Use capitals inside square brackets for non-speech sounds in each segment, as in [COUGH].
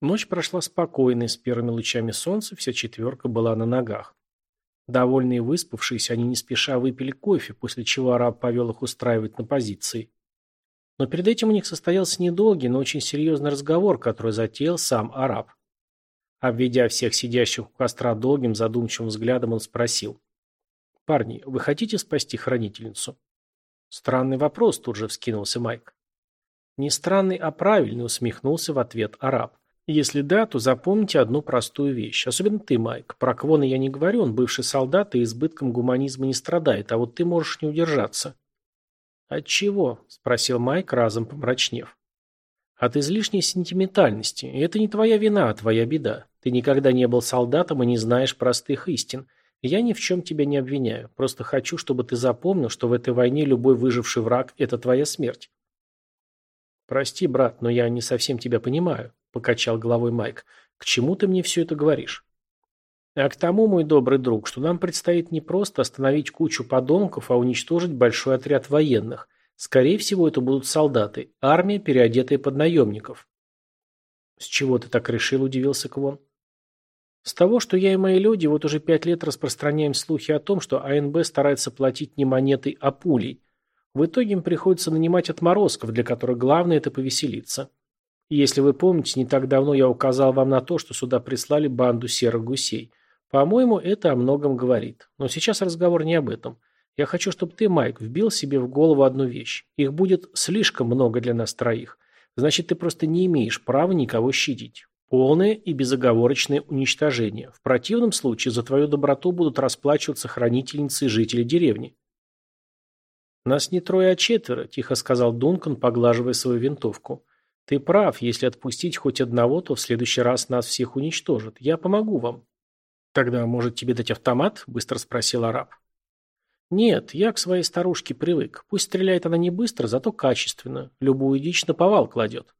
Ночь прошла спокойно, и с первыми лучами солнца вся четверка была на ногах. Довольные выспавшиеся, они не спеша выпили кофе, после чего араб повел их устраивать на позиции. Но перед этим у них состоялся недолгий, но очень серьезный разговор, который затеял сам араб. Обведя всех сидящих у костра долгим, задумчивым взглядом, он спросил. «Парни, вы хотите спасти хранительницу?» «Странный вопрос», — тут же вскинулся Майк. «Не странный, а правильный», — усмехнулся в ответ араб. Если да, то запомните одну простую вещь. Особенно ты, Майк. Про Квона я не говорю, он бывший солдат и избытком гуманизма не страдает, а вот ты можешь не удержаться. От чего? спросил Майк, разом помрачнев. От излишней сентиментальности. И это не твоя вина, а твоя беда. Ты никогда не был солдатом и не знаешь простых истин. Я ни в чем тебя не обвиняю. Просто хочу, чтобы ты запомнил, что в этой войне любой выживший враг – это твоя смерть. Прости, брат, но я не совсем тебя понимаю. – покачал головой Майк. «К чему ты мне все это говоришь?» «А к тому, мой добрый друг, что нам предстоит не просто остановить кучу подонков, а уничтожить большой отряд военных. Скорее всего, это будут солдаты, армия, переодетая под наемников». «С чего ты так решил?» – удивился Квон. «С того, что я и мои люди вот уже пять лет распространяем слухи о том, что АНБ старается платить не монетой, а пулей. В итоге им приходится нанимать отморозков, для которых главное – это повеселиться». Если вы помните, не так давно я указал вам на то, что сюда прислали банду серых гусей. По-моему, это о многом говорит. Но сейчас разговор не об этом. Я хочу, чтобы ты, Майк, вбил себе в голову одну вещь. Их будет слишком много для нас троих. Значит, ты просто не имеешь права никого щадить. Полное и безоговорочное уничтожение. В противном случае за твою доброту будут расплачиваться хранительницы и жители деревни. «Нас не трое, а четверо», – тихо сказал Дункан, поглаживая свою винтовку. Ты прав, если отпустить хоть одного, то в следующий раз нас всех уничтожат. Я помогу вам. Тогда, может, тебе дать автомат? Быстро спросил араб. Нет, я к своей старушке привык. Пусть стреляет она не быстро, зато качественно. Любую дичь на повал кладет.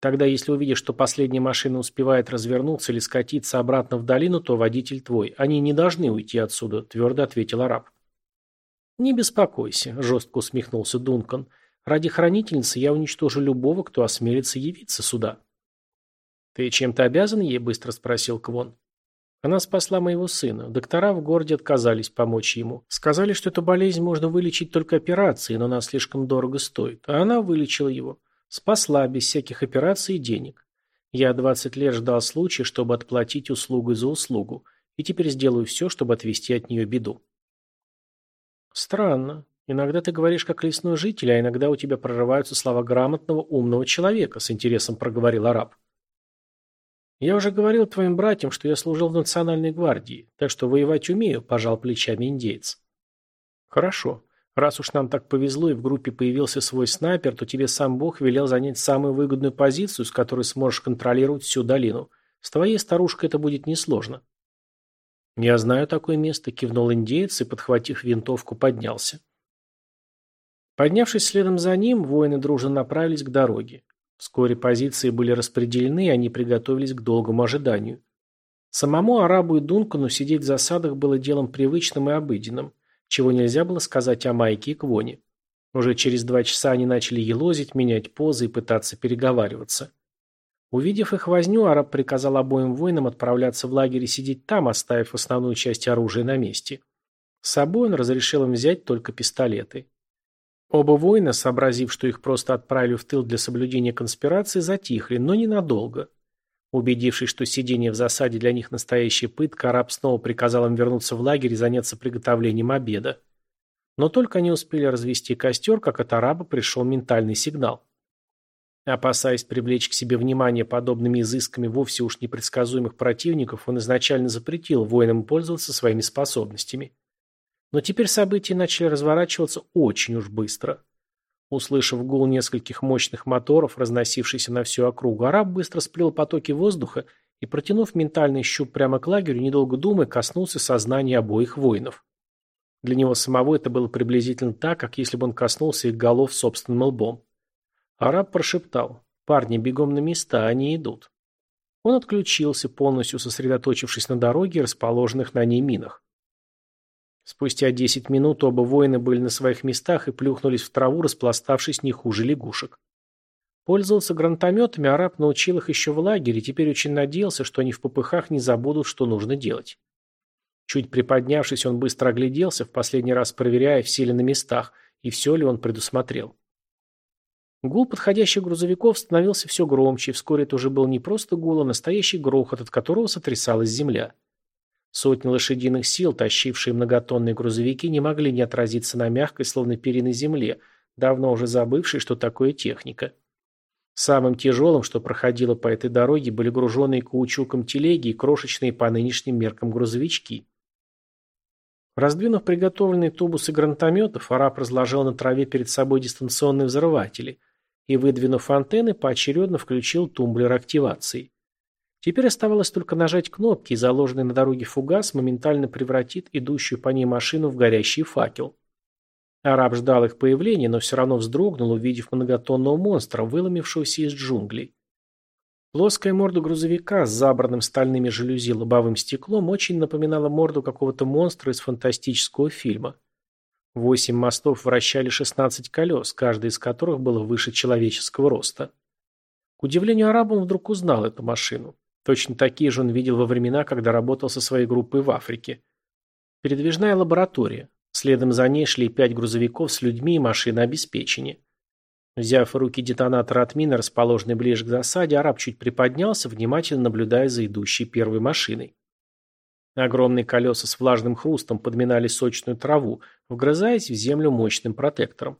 Тогда, если увидишь, что последняя машина успевает развернуться или скатиться обратно в долину, то водитель твой. Они не должны уйти отсюда, твердо ответил араб. Не беспокойся, жестко усмехнулся Дункан. Ради хранительницы я уничтожу любого, кто осмелится явиться сюда. «Ты чем-то обязан ей?» – быстро спросил Квон. Она спасла моего сына. Доктора в городе отказались помочь ему. Сказали, что эту болезнь можно вылечить только операцией, но она слишком дорого стоит. А она вылечила его. Спасла, без всяких операций и денег. Я 20 лет ждал случая, чтобы отплатить услугу за услугу. И теперь сделаю все, чтобы отвести от нее беду. Странно. Иногда ты говоришь как лесной житель, а иногда у тебя прорываются слова грамотного, умного человека, с интересом проговорил араб. Я уже говорил твоим братьям, что я служил в национальной гвардии, так что воевать умею, пожал плечами индейец. Хорошо. Раз уж нам так повезло и в группе появился свой снайпер, то тебе сам Бог велел занять самую выгодную позицию, с которой сможешь контролировать всю долину. С твоей старушкой это будет несложно. Я знаю такое место, кивнул индеец и, подхватив винтовку, поднялся. Поднявшись следом за ним, воины дружно направились к дороге. Вскоре позиции были распределены, и они приготовились к долгому ожиданию. Самому арабу и Дункану сидеть в засадах было делом привычным и обыденным, чего нельзя было сказать о Майке и Квоне. Уже через два часа они начали елозить, менять позы и пытаться переговариваться. Увидев их возню, араб приказал обоим воинам отправляться в лагерь и сидеть там, оставив основную часть оружия на месте. С собой он разрешил им взять только пистолеты. Оба воина, сообразив, что их просто отправили в тыл для соблюдения конспирации, затихли, но ненадолго. Убедившись, что сидение в засаде для них настоящая пытка, араб снова приказал им вернуться в лагерь и заняться приготовлением обеда. Но только они успели развести костер, как от араба пришел ментальный сигнал. Опасаясь привлечь к себе внимание подобными изысками вовсе уж непредсказуемых противников, он изначально запретил воинам пользоваться своими способностями. Но теперь события начали разворачиваться очень уж быстро. Услышав гул нескольких мощных моторов, разносившийся на всю округу, араб быстро сплел потоки воздуха и, протянув ментальный щуп прямо к лагерю, недолго думая, коснулся сознания обоих воинов. Для него самого это было приблизительно так, как если бы он коснулся их голов собственным лбом. Араб прошептал «Парни, бегом на места, они идут». Он отключился, полностью сосредоточившись на дороге и расположенных на ней минах. Спустя десять минут оба воина были на своих местах и плюхнулись в траву, распластавшись не хуже лягушек. Пользоваться гранатометами араб научил их еще в лагере и теперь очень надеялся, что они в попыхах не забудут, что нужно делать. Чуть приподнявшись, он быстро огляделся, в последний раз проверяя, все ли на местах, и все ли он предусмотрел. Гул подходящих грузовиков становился все громче, и вскоре это уже был не просто гул, а настоящий грохот, от которого сотрясалась земля. Сотни лошадиных сил, тащившие многотонные грузовики, не могли не отразиться на мягкой, словно периной земле, давно уже забывшей, что такое техника. Самым тяжелым, что проходило по этой дороге, были груженные каучуком телеги и крошечные по нынешним меркам грузовички. Раздвинув приготовленные тубусы гранатометов, араб разложил на траве перед собой дистанционные взрыватели и, выдвинув антенны, поочередно включил тумблер активации. Теперь оставалось только нажать кнопки, и заложенный на дороге фугас моментально превратит идущую по ней машину в горящий факел. Араб ждал их появления, но все равно вздрогнул, увидев многотонного монстра, выломившегося из джунглей. Плоская морда грузовика с забранным стальными жалюзи лобовым стеклом очень напоминала морду какого-то монстра из фантастического фильма. Восемь мостов вращали 16 колес, каждый из которых было выше человеческого роста. К удивлению араба он вдруг узнал эту машину. Точно такие же он видел во времена, когда работал со своей группой в Африке. Передвижная лаборатория. Следом за ней шли пять грузовиков с людьми и машиной обеспечения. Взяв в руки детонатор от мины, расположенный ближе к засаде, араб чуть приподнялся, внимательно наблюдая за идущей первой машиной. Огромные колеса с влажным хрустом подминали сочную траву, вгрызаясь в землю мощным протектором.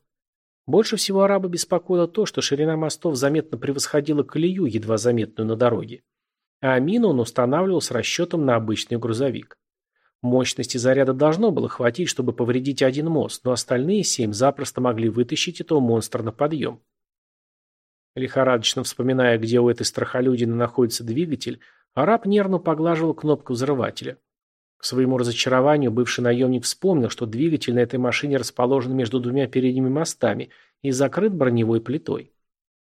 Больше всего араба беспокоило то, что ширина мостов заметно превосходила колею, едва заметную на дороге. А мину он устанавливал с расчетом на обычный грузовик. Мощности заряда должно было хватить, чтобы повредить один мост, но остальные семь запросто могли вытащить этого монстра на подъем. Лихорадочно вспоминая, где у этой страхолюдины находится двигатель, араб нервно поглаживал кнопку взрывателя. К своему разочарованию бывший наемник вспомнил, что двигатель на этой машине расположен между двумя передними мостами и закрыт броневой плитой.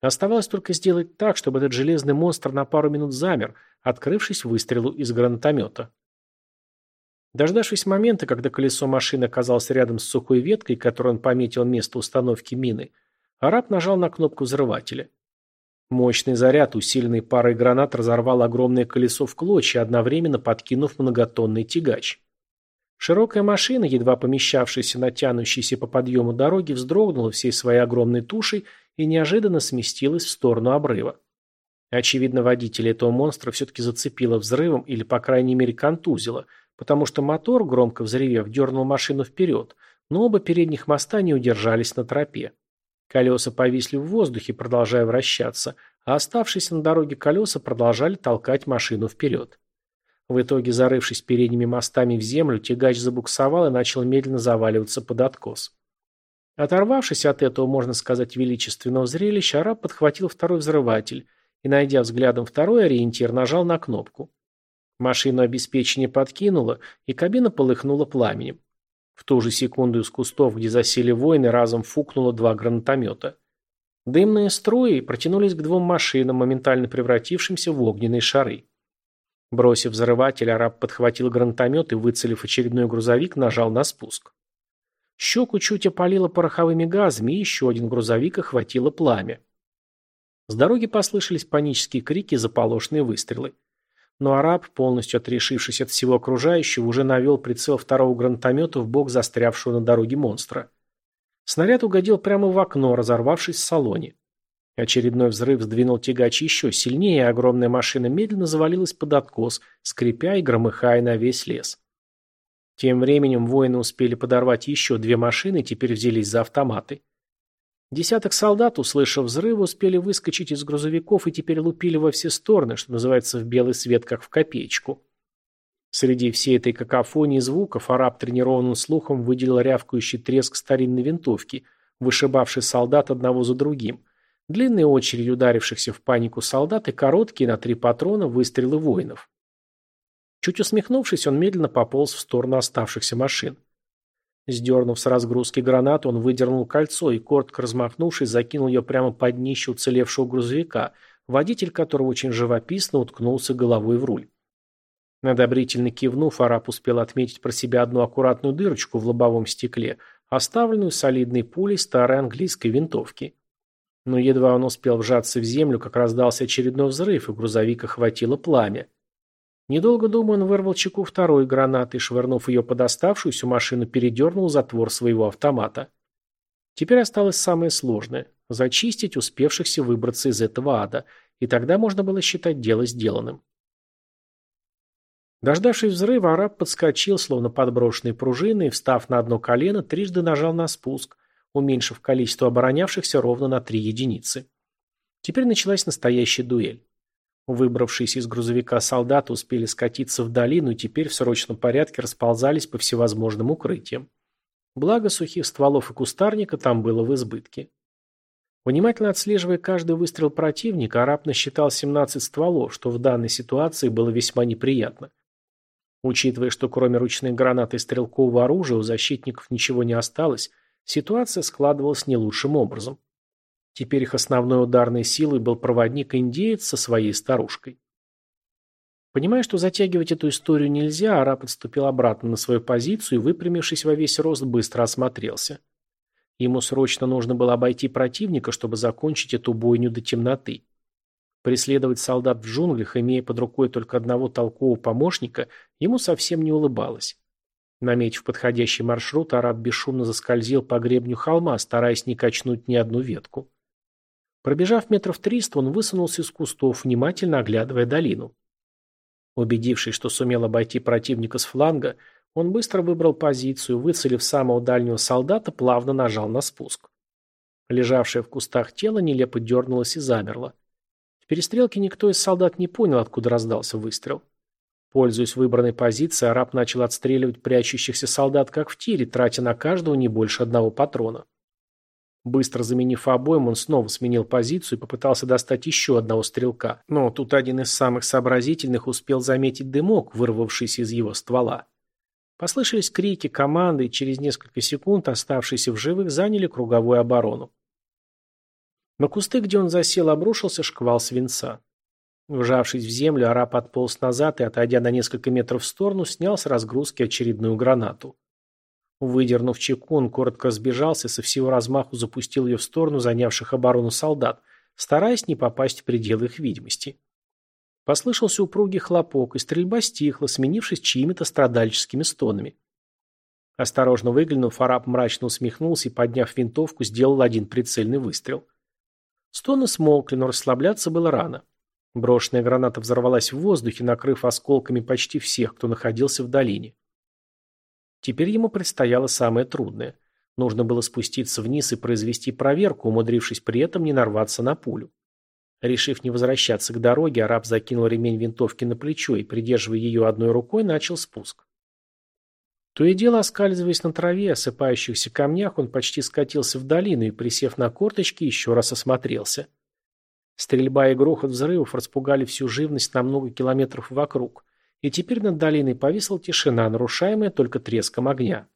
Оставалось только сделать так, чтобы этот железный монстр на пару минут замер, открывшись выстрелу из гранатомета. Дождавшись момента, когда колесо машины оказалось рядом с сухой веткой, которой он пометил место установки мины, араб нажал на кнопку взрывателя. Мощный заряд, усиленный парой гранат, разорвал огромное колесо в клочья, одновременно подкинув многотонный тягач. Широкая машина, едва помещавшаяся на тянущейся по подъему дороги, вздрогнула всей своей огромной тушей и неожиданно сместилась в сторону обрыва. Очевидно, водитель этого монстра все-таки зацепило взрывом или, по крайней мере, контузило – потому что мотор, громко взревев, дернул машину вперед, но оба передних моста не удержались на тропе. Колеса повисли в воздухе, продолжая вращаться, а оставшиеся на дороге колеса продолжали толкать машину вперед. В итоге, зарывшись передними мостами в землю, тягач забуксовал и начал медленно заваливаться под откос. Оторвавшись от этого, можно сказать, величественного зрелища, араб подхватил второй взрыватель и, найдя взглядом второй ориентир, нажал на кнопку. Машину обеспечения подкинуло, и кабина полыхнула пламенем. В ту же секунду из кустов, где засели воины, разом фукнуло два гранатомета. Дымные струи протянулись к двум машинам, моментально превратившимся в огненные шары. Бросив взрыватель, араб подхватил гранатомет и, выцелив очередной грузовик, нажал на спуск. Щеку чуть опалило пороховыми газами, и еще один грузовик охватило пламя. С дороги послышались панические крики и заполошные выстрелы но араб, полностью отрешившись от всего окружающего, уже навел прицел второго гранатомета в бок застрявшего на дороге монстра. Снаряд угодил прямо в окно, разорвавшись в салоне. Очередной взрыв сдвинул тягач еще сильнее, и огромная машина медленно завалилась под откос, скрипя и громыхая на весь лес. Тем временем воины успели подорвать еще две машины и теперь взялись за автоматы. Десяток солдат, услышав взрывы, успели выскочить из грузовиков и теперь лупили во все стороны, что называется, в белый свет, как в копеечку. Среди всей этой какофонии звуков араб тренированным слухом выделил рявкающий треск старинной винтовки, вышибавший солдат одного за другим, длинные очереди ударившихся в панику солдат и короткие на три патрона выстрелы воинов. Чуть усмехнувшись, он медленно пополз в сторону оставшихся машин. Сдернув с разгрузки гранату, он выдернул кольцо и, коротко размахнувшись, закинул ее прямо под днище уцелевшего грузовика, водитель которого очень живописно уткнулся головой в руль. Одобрительно кивнув, араб успел отметить про себя одну аккуратную дырочку в лобовом стекле, оставленную солидной пулей старой английской винтовки. Но едва он успел вжаться в землю, как раздался очередной взрыв, и грузовик охватило пламя. Недолго думая, он вырвал чеку второй гранаты и, швырнув ее под оставшуюся машину, передернул затвор своего автомата. Теперь осталось самое сложное – зачистить успевшихся выбраться из этого ада, и тогда можно было считать дело сделанным. Дождавшись взрыва, араб подскочил, словно подброшенный пружиной, и, встав на одно колено, трижды нажал на спуск, уменьшив количество оборонявшихся ровно на три единицы. Теперь началась настоящая дуэль. Выбравшиеся из грузовика солдаты успели скатиться в долину и теперь в срочном порядке расползались по всевозможным укрытиям. Благо сухих стволов и кустарника там было в избытке. Внимательно отслеживая каждый выстрел противника, араб насчитал 17 стволов, что в данной ситуации было весьма неприятно. Учитывая, что кроме ручных гранат и стрелкового оружия у защитников ничего не осталось, ситуация складывалась не лучшим образом. Теперь их основной ударной силой был проводник-индеец со своей старушкой. Понимая, что затягивать эту историю нельзя, араб отступил обратно на свою позицию и, выпрямившись во весь рост, быстро осмотрелся. Ему срочно нужно было обойти противника, чтобы закончить эту бойню до темноты. Преследовать солдат в джунглях, имея под рукой только одного толкового помощника, ему совсем не улыбалось. Наметив подходящий маршрут, араб бесшумно заскользил по гребню холма, стараясь не качнуть ни одну ветку. Пробежав метров триста, он высунулся из кустов, внимательно оглядывая долину. Убедившись, что сумел обойти противника с фланга, он быстро выбрал позицию, выцелив самого дальнего солдата, плавно нажал на спуск. Лежавшее в кустах тело нелепо дернулось и замерло перестрелке никто из солдат не понял, откуда раздался выстрел. Пользуясь выбранной позицией, араб начал отстреливать прячущихся солдат как в тире, тратя на каждого не больше одного патрона. Быстро заменив обоим, он снова сменил позицию и попытался достать еще одного стрелка, но тут один из самых сообразительных успел заметить дымок, вырвавшийся из его ствола. Послышались крики, команды, и через несколько секунд оставшиеся в живых заняли круговую оборону. На кусты, где он засел, обрушился шквал свинца. Вжавшись в землю, араб отполз назад и, отойдя на несколько метров в сторону, снял с разгрузки очередную гранату. Выдернув чеку, он коротко сбежался и со всего размаху запустил ее в сторону занявших оборону солдат, стараясь не попасть в пределы их видимости. Послышался упругий хлопок, и стрельба стихла, сменившись чьими-то страдальческими стонами. Осторожно выглянув, араб мрачно усмехнулся и, подняв винтовку, сделал один прицельный выстрел. Стоны смолкли, но расслабляться было рано. Брошенная граната взорвалась в воздухе, накрыв осколками почти всех, кто находился в долине. Теперь ему предстояло самое трудное. Нужно было спуститься вниз и произвести проверку, умудрившись при этом не нарваться на пулю. Решив не возвращаться к дороге, араб закинул ремень винтовки на плечо и, придерживая ее одной рукой, начал спуск. То и дело, оскальзываясь на траве, осыпающихся камнях, он почти скатился в долину и, присев на корточки, еще раз осмотрелся. Стрельба и грохот взрывов распугали всю живность на много километров вокруг, и теперь над долиной повисла тишина, нарушаемая только треском огня.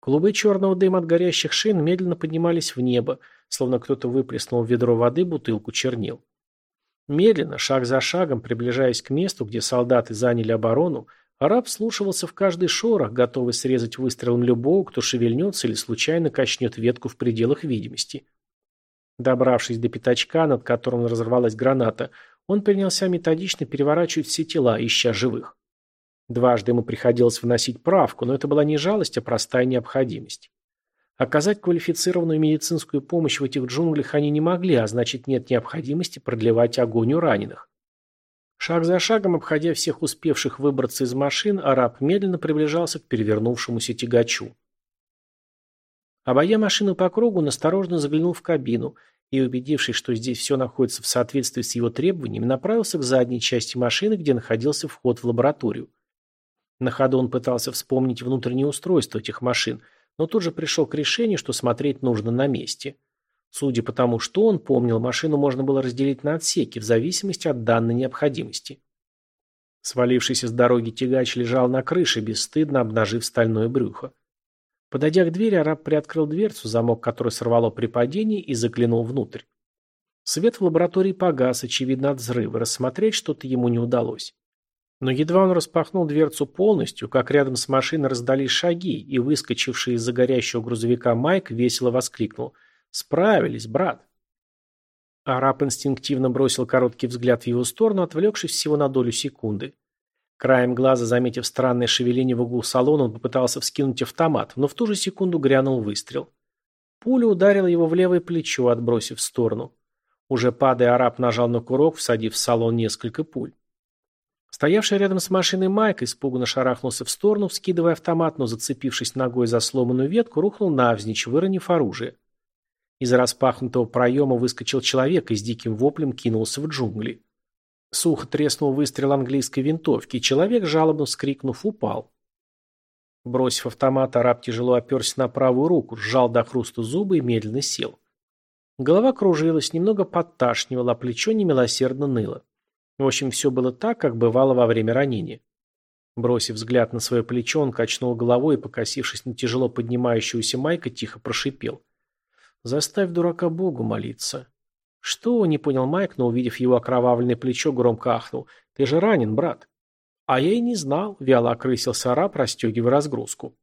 Клубы черного дыма от горящих шин медленно поднимались в небо, словно кто-то выплеснул в ведро воды бутылку чернил. Медленно, шаг за шагом, приближаясь к месту, где солдаты заняли оборону, Араб слушался в каждый шорох, готовый срезать выстрелом любого, кто шевельнется или случайно качнет ветку в пределах видимости. Добравшись до пятачка, над которым разорвалась граната, он принялся методично переворачивать все тела, ища живых. Дважды ему приходилось вносить правку, но это была не жалость, а простая необходимость. Оказать квалифицированную медицинскую помощь в этих джунглях они не могли, а значит нет необходимости продлевать огонь у раненых. Шаг за шагом, обходя всех успевших выбраться из машин, араб медленно приближался к перевернувшемуся тягачу. Обойдя машину по кругу, насторожно заглянул в кабину и, убедившись, что здесь все находится в соответствии с его требованиями, направился к задней части машины, где находился вход в лабораторию. На ходу он пытался вспомнить внутреннее устройство этих машин, но тут же пришел к решению, что смотреть нужно на месте – Судя по тому, что он помнил, машину можно было разделить на отсеки в зависимости от данной необходимости. Свалившийся с дороги тягач лежал на крыше, бесстыдно обнажив стальное брюхо. Подойдя к двери, араб приоткрыл дверцу, замок которой сорвало при падении, и заглянул внутрь. Свет в лаборатории погас, очевидно, от взрыва, рассмотреть что-то ему не удалось. Но едва он распахнул дверцу полностью, как рядом с машиной раздались шаги, и выскочивший из-за горящего грузовика Майк весело воскликнул – «Справились, брат!» Араб инстинктивно бросил короткий взгляд в его сторону, отвлекшись всего на долю секунды. Краем глаза, заметив странное шевеление в углу салона, он попытался вскинуть автомат, но в ту же секунду грянул выстрел. Пуля ударила его в левое плечо, отбросив в сторону. Уже падая, араб нажал на курок, всадив в салон несколько пуль. Стоявший рядом с машиной Майк испуганно шарахнулся в сторону, вскидывая автомат, но, зацепившись ногой за сломанную ветку, рухнул навзничь, выронив оружие. Из распахнутого проема выскочил человек и с диким воплем кинулся в джунгли. Сухо треснул выстрел английской винтовки, и человек, жалобно вскрикнув, упал. Бросив автомат, араб тяжело оперся на правую руку, сжал до хруста зубы и медленно сел. Голова кружилась, немного подташнивала, а плечо немилосердно ныло. В общем, все было так, как бывало во время ранения. Бросив взгляд на свое плечо, он качнул головой и, покосившись на тяжело поднимающегося Майка, тихо прошипел. «Заставь дурака Богу молиться». «Что?» – не понял Майк, но, увидев его окровавленное плечо, громко ахнул. «Ты же ранен, брат». «А я и не знал», – вяло окрысился араб, расстегивая разгрузку.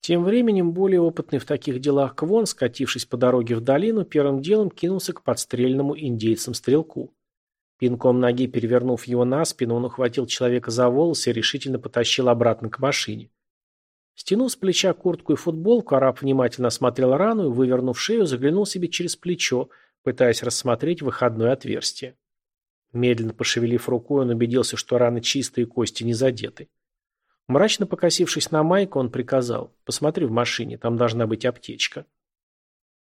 Тем временем более опытный в таких делах Квон, скатившись по дороге в долину, первым делом кинулся к подстрельному индейцам-стрелку. Пинком ноги перевернув его на спину, он ухватил человека за волосы и решительно потащил обратно к машине. Стянув с плеча куртку и футболку, араб внимательно осмотрел рану и, вывернув шею, заглянул себе через плечо, пытаясь рассмотреть выходное отверстие. Медленно пошевелив рукой, он убедился, что раны чистые кости не задеты. Мрачно покосившись на майку, он приказал «Посмотри в машине, там должна быть аптечка».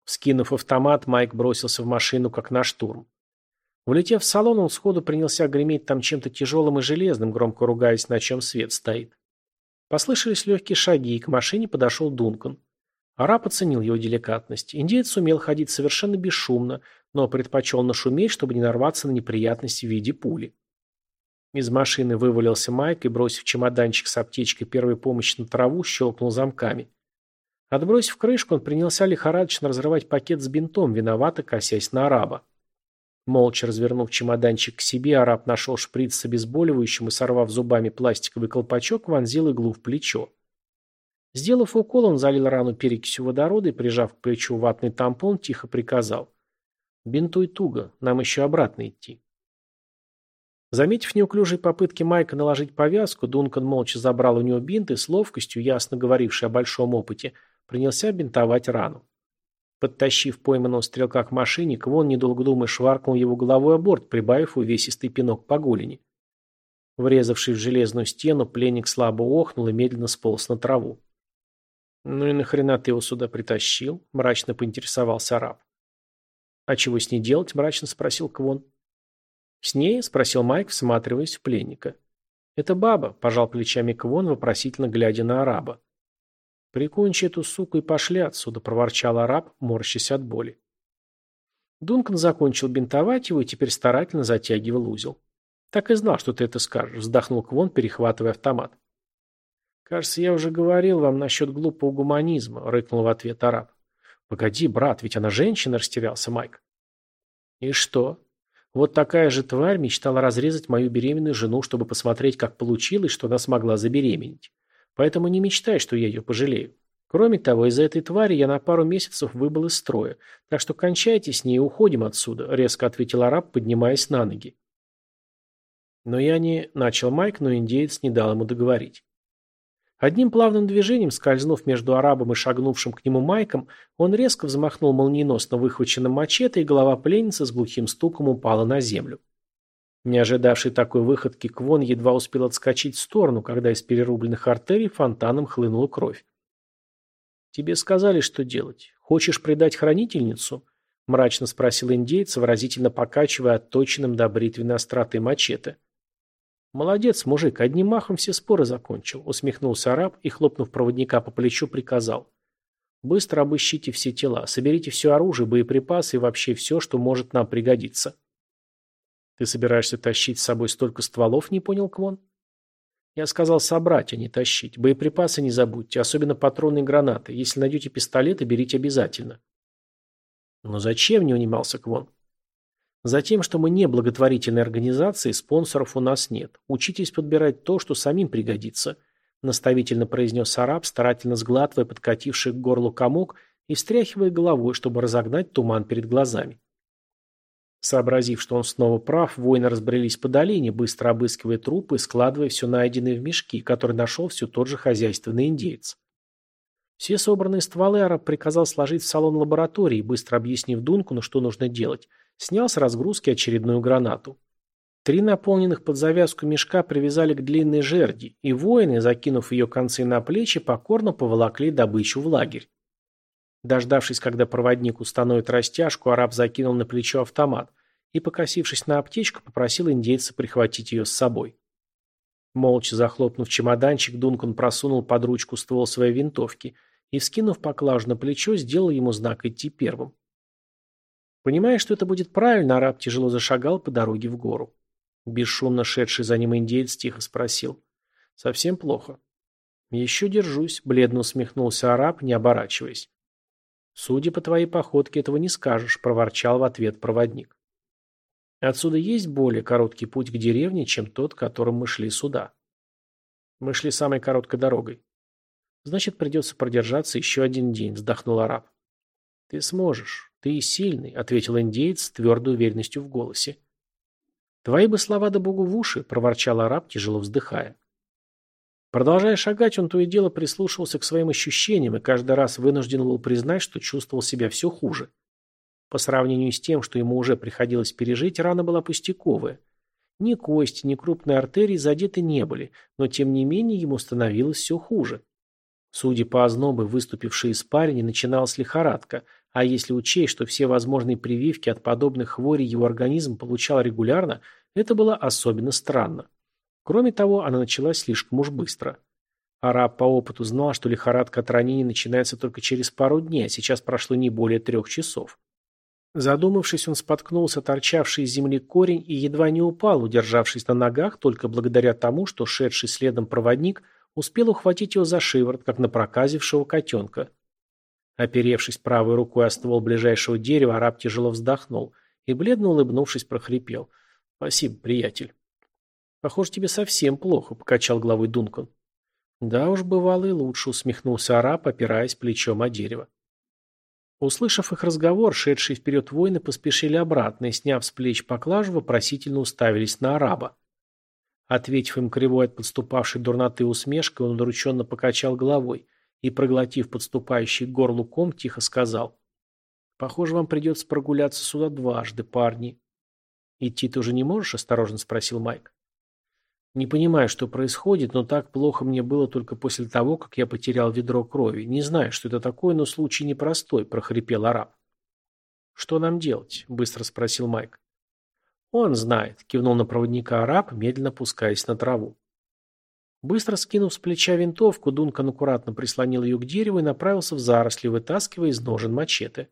Скинув автомат, Майк бросился в машину, как на штурм. Влетев в салон, он сходу принялся греметь там чем-то тяжелым и железным, громко ругаясь, на чем свет стоит. Послышались легкие шаги, и к машине подошел Дункан. Араб оценил его деликатность. Индеец сумел ходить совершенно бесшумно, но предпочел нашуметь, чтобы не нарваться на неприятности в виде пули. Из машины вывалился Майк и, бросив чемоданчик с аптечкой первой помощи на траву, щелкнул замками. Отбросив крышку, он принялся лихорадочно разрывать пакет с бинтом, виновато косясь на араба. Молча развернув чемоданчик к себе, араб нашел шприц с обезболивающим и, сорвав зубами пластиковый колпачок, вонзил иглу в плечо. Сделав укол, он залил рану перекисью водорода и, прижав к плечу ватный тампон, тихо приказал. «Бинтуй туго, нам еще обратно идти». Заметив неуклюжие попытки Майка наложить повязку, Дункан молча забрал у него бинт и с ловкостью, ясно говорившей о большом опыте, принялся бинтовать рану. Подтащив пойманного стрелка к машине, Квон, недолго думая, шваркнул его головой о борт, прибавив увесистый пинок по голени. Врезавшись в железную стену, пленник слабо охнул и медленно сполз на траву. «Ну и нахрена ты его сюда притащил?» – мрачно поинтересовался араб. «А чего с ней делать?» – мрачно спросил Квон. «С ней?» – спросил Майк, всматриваясь в пленника. «Это баба», – пожал плечами Квон, вопросительно глядя на араба. «Прикончи эту суку и пошли отсюда», – проворчал араб, морщась от боли. Дункан закончил бинтовать его и теперь старательно затягивал узел. «Так и знал, что ты это скажешь», – вздохнул Квон, перехватывая автомат. «Кажется, я уже говорил вам насчет глупого гуманизма», — рыкнул в ответ араб. «Погоди, брат, ведь она женщина», — растерялся Майк. «И что? Вот такая же тварь мечтала разрезать мою беременную жену, чтобы посмотреть, как получилось, что она смогла забеременеть. Поэтому не мечтай, что я ее пожалею. Кроме того, из-за этой твари я на пару месяцев выбыл из строя. Так что кончайте с ней и уходим отсюда», — резко ответил араб, поднимаясь на ноги. Но я не... Начал Майк, но индеец не дал ему договорить. Одним плавным движением, скользнув между арабом и шагнувшим к нему Майком, он резко взмахнул молниеносно выхваченным мачете, и голова пленницы с глухим стуком упала на землю. Не ожидавший такой выходки, Квон едва успел отскочить в сторону, когда из перерубленных артерий фонтаном хлынула кровь. «Тебе сказали, что делать. Хочешь предать хранительницу?» – мрачно спросил индейец, выразительно покачивая отточенным до бритвенной остроты мачете. «Молодец, мужик, одним махом все споры закончил», — усмехнулся араб и, хлопнув проводника по плечу, приказал. «Быстро обыщите все тела, соберите все оружие, боеприпасы и вообще все, что может нам пригодиться». «Ты собираешься тащить с собой столько стволов?» — не понял Квон. «Я сказал собрать, а не тащить. Боеприпасы не забудьте, особенно патроны и гранаты. Если найдете пистолеты, берите обязательно». «Но зачем?» — не унимался Квон. Затем, что мы не благотворительная организация, спонсоров у нас нет. Учитесь подбирать то, что самим пригодится», – наставительно произнес араб, старательно сглатывая подкативший к горлу комок и встряхивая головой, чтобы разогнать туман перед глазами. Сообразив, что он снова прав, воины разбрелись по долине, быстро обыскивая трупы и складывая все найденное в мешки, которые нашел все тот же хозяйственный индеец. Все собранные стволы араб приказал сложить в салон лаборатории, быстро объяснив Дункану, что нужно делать, снял с разгрузки очередную гранату. Три наполненных под завязку мешка привязали к длинной жерди, и воины, закинув ее концы на плечи, покорно поволокли добычу в лагерь. Дождавшись, когда проводник установит растяжку, араб закинул на плечо автомат и, покосившись на аптечку, попросил индейца прихватить ее с собой. Молча захлопнув чемоданчик, Дункан просунул под ручку ствол своей винтовки и, вскинув поклажу на плечо, сделал ему знак идти первым. Понимая, что это будет правильно, араб тяжело зашагал по дороге в гору. Бесшумно шедший за ним индеец тихо спросил. «Совсем плохо?» «Еще держусь», — бледно усмехнулся араб, не оборачиваясь. «Судя по твоей походке, этого не скажешь», — проворчал в ответ проводник. «Отсюда есть более короткий путь к деревне, чем тот, которым мы шли сюда». «Мы шли самой короткой дорогой». «Значит, придется продержаться еще один день», — вздохнул араб. «Ты сможешь. Ты сильный», — ответил индеец с твердой уверенностью в голосе. «Твои бы слова да богу в уши», — проворчал араб, тяжело вздыхая. Продолжая шагать, он то и дело прислушивался к своим ощущениям и каждый раз вынужден был признать, что чувствовал себя все хуже. По сравнению с тем, что ему уже приходилось пережить, рана была пустяковая. Ни кости, ни крупные артерии задеты не были, но тем не менее ему становилось все хуже. Судя по ознобы, выступившей из парени, начиналась лихорадка, а если учесть, что все возможные прививки от подобных хворей его организм получал регулярно, это было особенно странно. Кроме того, она началась слишком уж быстро. Араб по опыту знал, что лихорадка от ранения начинается только через пару дней, а сейчас прошло не более трех часов. Задумавшись, он споткнулся торчавший из земли корень и едва не упал, удержавшись на ногах только благодаря тому, что шедший следом проводник успел ухватить его за шиворот, как напроказившего котенка. Оперевшись правой рукой о ствол ближайшего дерева, араб тяжело вздохнул и, бледно улыбнувшись, прохрипел. «Спасибо, приятель». «Похоже, тебе совсем плохо», — покачал головой Дункан. «Да уж, бывало и лучше», — усмехнулся араб, опираясь плечом о дерево. Услышав их разговор, шедшие вперед воины поспешили обратно и, сняв с плеч поклажу, вопросительно уставились на араба. Ответив им кривой от подступавшей дурноты усмешкой, он удрученно покачал головой и, проглотив подступающий к горлу ком, тихо сказал. «Похоже, вам придется прогуляться сюда дважды, парни». «Идти ты уже не можешь?» – осторожно спросил Майк. «Не понимаю, что происходит, но так плохо мне было только после того, как я потерял ведро крови. Не знаю, что это такое, но случай непростой», – прохрипел араб. «Что нам делать?» – быстро спросил Майк. «Он знает», – кивнул на проводника араб, медленно пускаясь на траву. Быстро скинув с плеча винтовку, Дункан аккуратно прислонил ее к дереву и направился в заросли, вытаскивая из ножен мачете.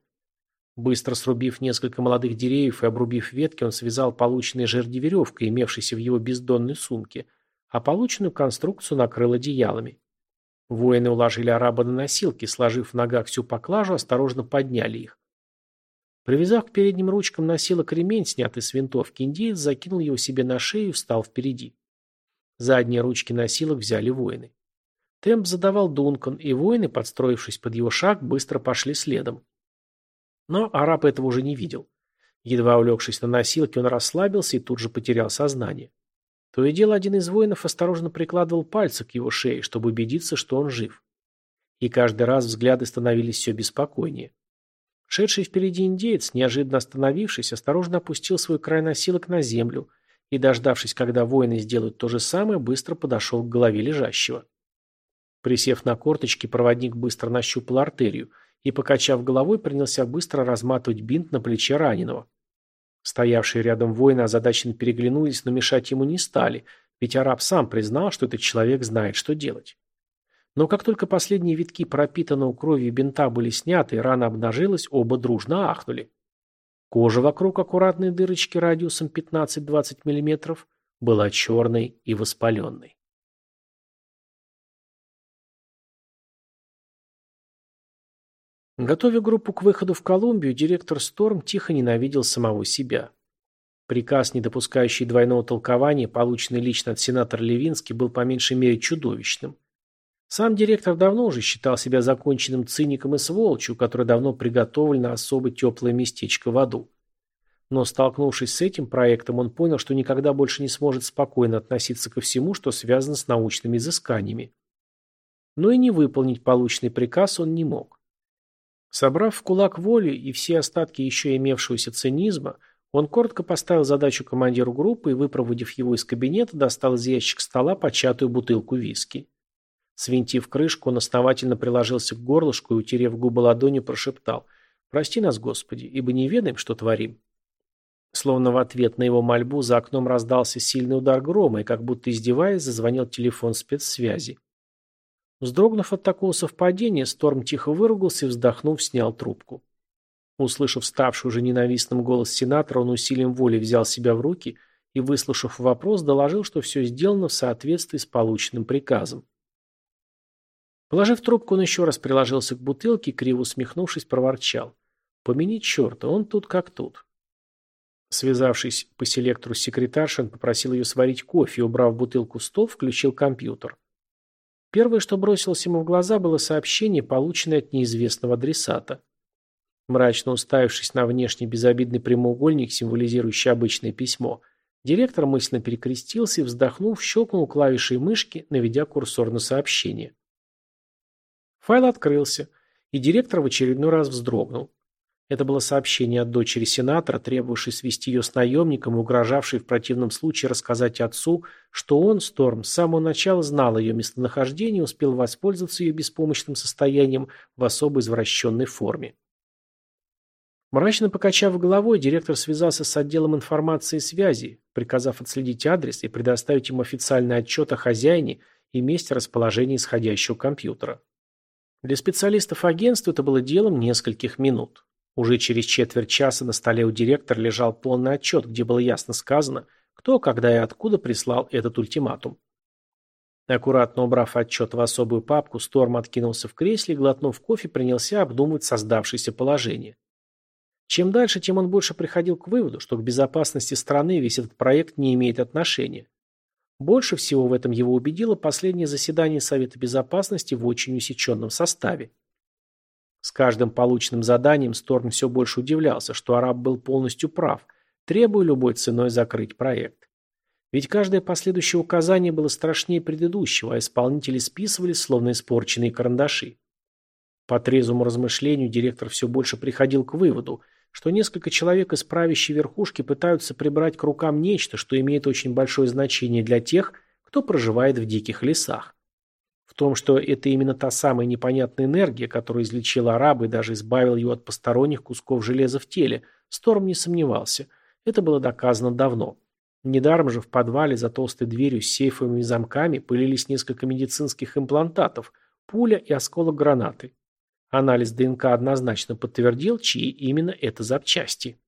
Быстро срубив несколько молодых деревьев и обрубив ветки, он связал полученные жерди веревкой, имевшейся в его бездонной сумке, а полученную конструкцию накрыл одеялами. Воины уложили араба на носилки, сложив в ногах всю поклажу, осторожно подняли их. Привязав к передним ручкам носилок ремень, снятый с винтовки, индеец закинул его себе на шею и встал впереди. Задние ручки носилок взяли воины. Темп задавал Дункан, и воины, подстроившись под его шаг, быстро пошли следом. Но араб этого уже не видел. Едва улегшись на носилки, он расслабился и тут же потерял сознание. То и дело один из воинов осторожно прикладывал пальцы к его шее, чтобы убедиться, что он жив. И каждый раз взгляды становились все беспокойнее. Шедший впереди индеец, неожиданно остановившись, осторожно опустил свой край носилок на землю и, дождавшись, когда воины сделают то же самое, быстро подошел к голове лежащего. Присев на корточки, проводник быстро нащупал артерию и, покачав головой, принялся быстро разматывать бинт на плече раненого. Стоявшие рядом воины озадаченно переглянулись, но мешать ему не стали, ведь араб сам признал, что этот человек знает, что делать. Но как только последние витки пропитанного кровью бинта были сняты и рана обнажилась, оба дружно ахнули. Кожа вокруг аккуратной дырочки радиусом 15-20 мм была черной и воспаленной. Готовя группу к выходу в Колумбию, директор Сторм тихо ненавидел самого себя. Приказ, не допускающий двойного толкования, полученный лично от сенатора Левински, был по меньшей мере чудовищным. Сам директор давно уже считал себя законченным циником и сволочью, который давно приготовлено особо теплое местечко в аду. Но столкнувшись с этим проектом, он понял, что никогда больше не сможет спокойно относиться ко всему, что связано с научными изысканиями. Но и не выполнить полученный приказ он не мог. Собрав в кулак воли и все остатки еще имевшегося цинизма, он коротко поставил задачу командиру группы и, выпроводив его из кабинета, достал из ящика стола початую бутылку виски. Свинтив крышку, он основательно приложился к горлышку и, утерев губы ладонью, прошептал «Прости нас, Господи, ибо не ведаем, что творим». Словно в ответ на его мольбу за окном раздался сильный удар грома, и как будто издеваясь, зазвонил телефон спецсвязи. Вздрогнув от такого совпадения, Сторм тихо выругался и, вздохнув, снял трубку. Услышав ставший уже ненавистным голос сенатора, он усилием воли взял себя в руки и, выслушав вопрос, доложил, что все сделано в соответствии с полученным приказом. Положив трубку, он еще раз приложился к бутылке криво усмехнувшись, проворчал. «Помяни черта, он тут как тут». Связавшись по селектору с секретаршей, он попросил ее сварить кофе и, убрав бутылку в стол, включил компьютер. Первое, что бросилось ему в глаза, было сообщение, полученное от неизвестного адресата. Мрачно уставившись на внешний безобидный прямоугольник, символизирующий обычное письмо, директор мысленно перекрестился и, вздохнув, щелкнул клавишей мышки, наведя курсор на сообщение. Файл открылся, и директор в очередной раз вздрогнул. Это было сообщение от дочери сенатора, требовавшей свести ее с наемником и угрожавшей в противном случае рассказать отцу, что он, Сторм, с самого начала знал ее местонахождение и успел воспользоваться ее беспомощным состоянием в особо извращенной форме. Мрачно покачав головой, директор связался с отделом информации и связи, приказав отследить адрес и предоставить ему официальный отчет о хозяине и месте расположения исходящего компьютера. Для специалистов агентства это было делом нескольких минут. Уже через четверть часа на столе у директора лежал полный отчет, где было ясно сказано, кто, когда и откуда прислал этот ультиматум. Аккуратно убрав отчет в особую папку, Сторм откинулся в кресле и, глотнув кофе, принялся обдумывать создавшееся положение. Чем дальше, тем он больше приходил к выводу, что к безопасности страны весь этот проект не имеет отношения. Больше всего в этом его убедило последнее заседание Совета Безопасности в очень усеченном составе. С каждым полученным заданием Сторм все больше удивлялся, что араб был полностью прав, требуя любой ценой закрыть проект. Ведь каждое последующее указание было страшнее предыдущего, а исполнители списывались, словно испорченные карандаши. По трезвому размышлению директор все больше приходил к выводу, что несколько человек из правящей верхушки пытаются прибрать к рукам нечто, что имеет очень большое значение для тех, кто проживает в диких лесах том, что это именно та самая непонятная энергия, которая излечила араба и даже избавила его от посторонних кусков железа в теле, Сторм не сомневался. Это было доказано давно. Недаром же в подвале за толстой дверью с сейфовыми замками пылились несколько медицинских имплантатов, пуля и осколок гранаты. Анализ ДНК однозначно подтвердил, чьи именно это запчасти.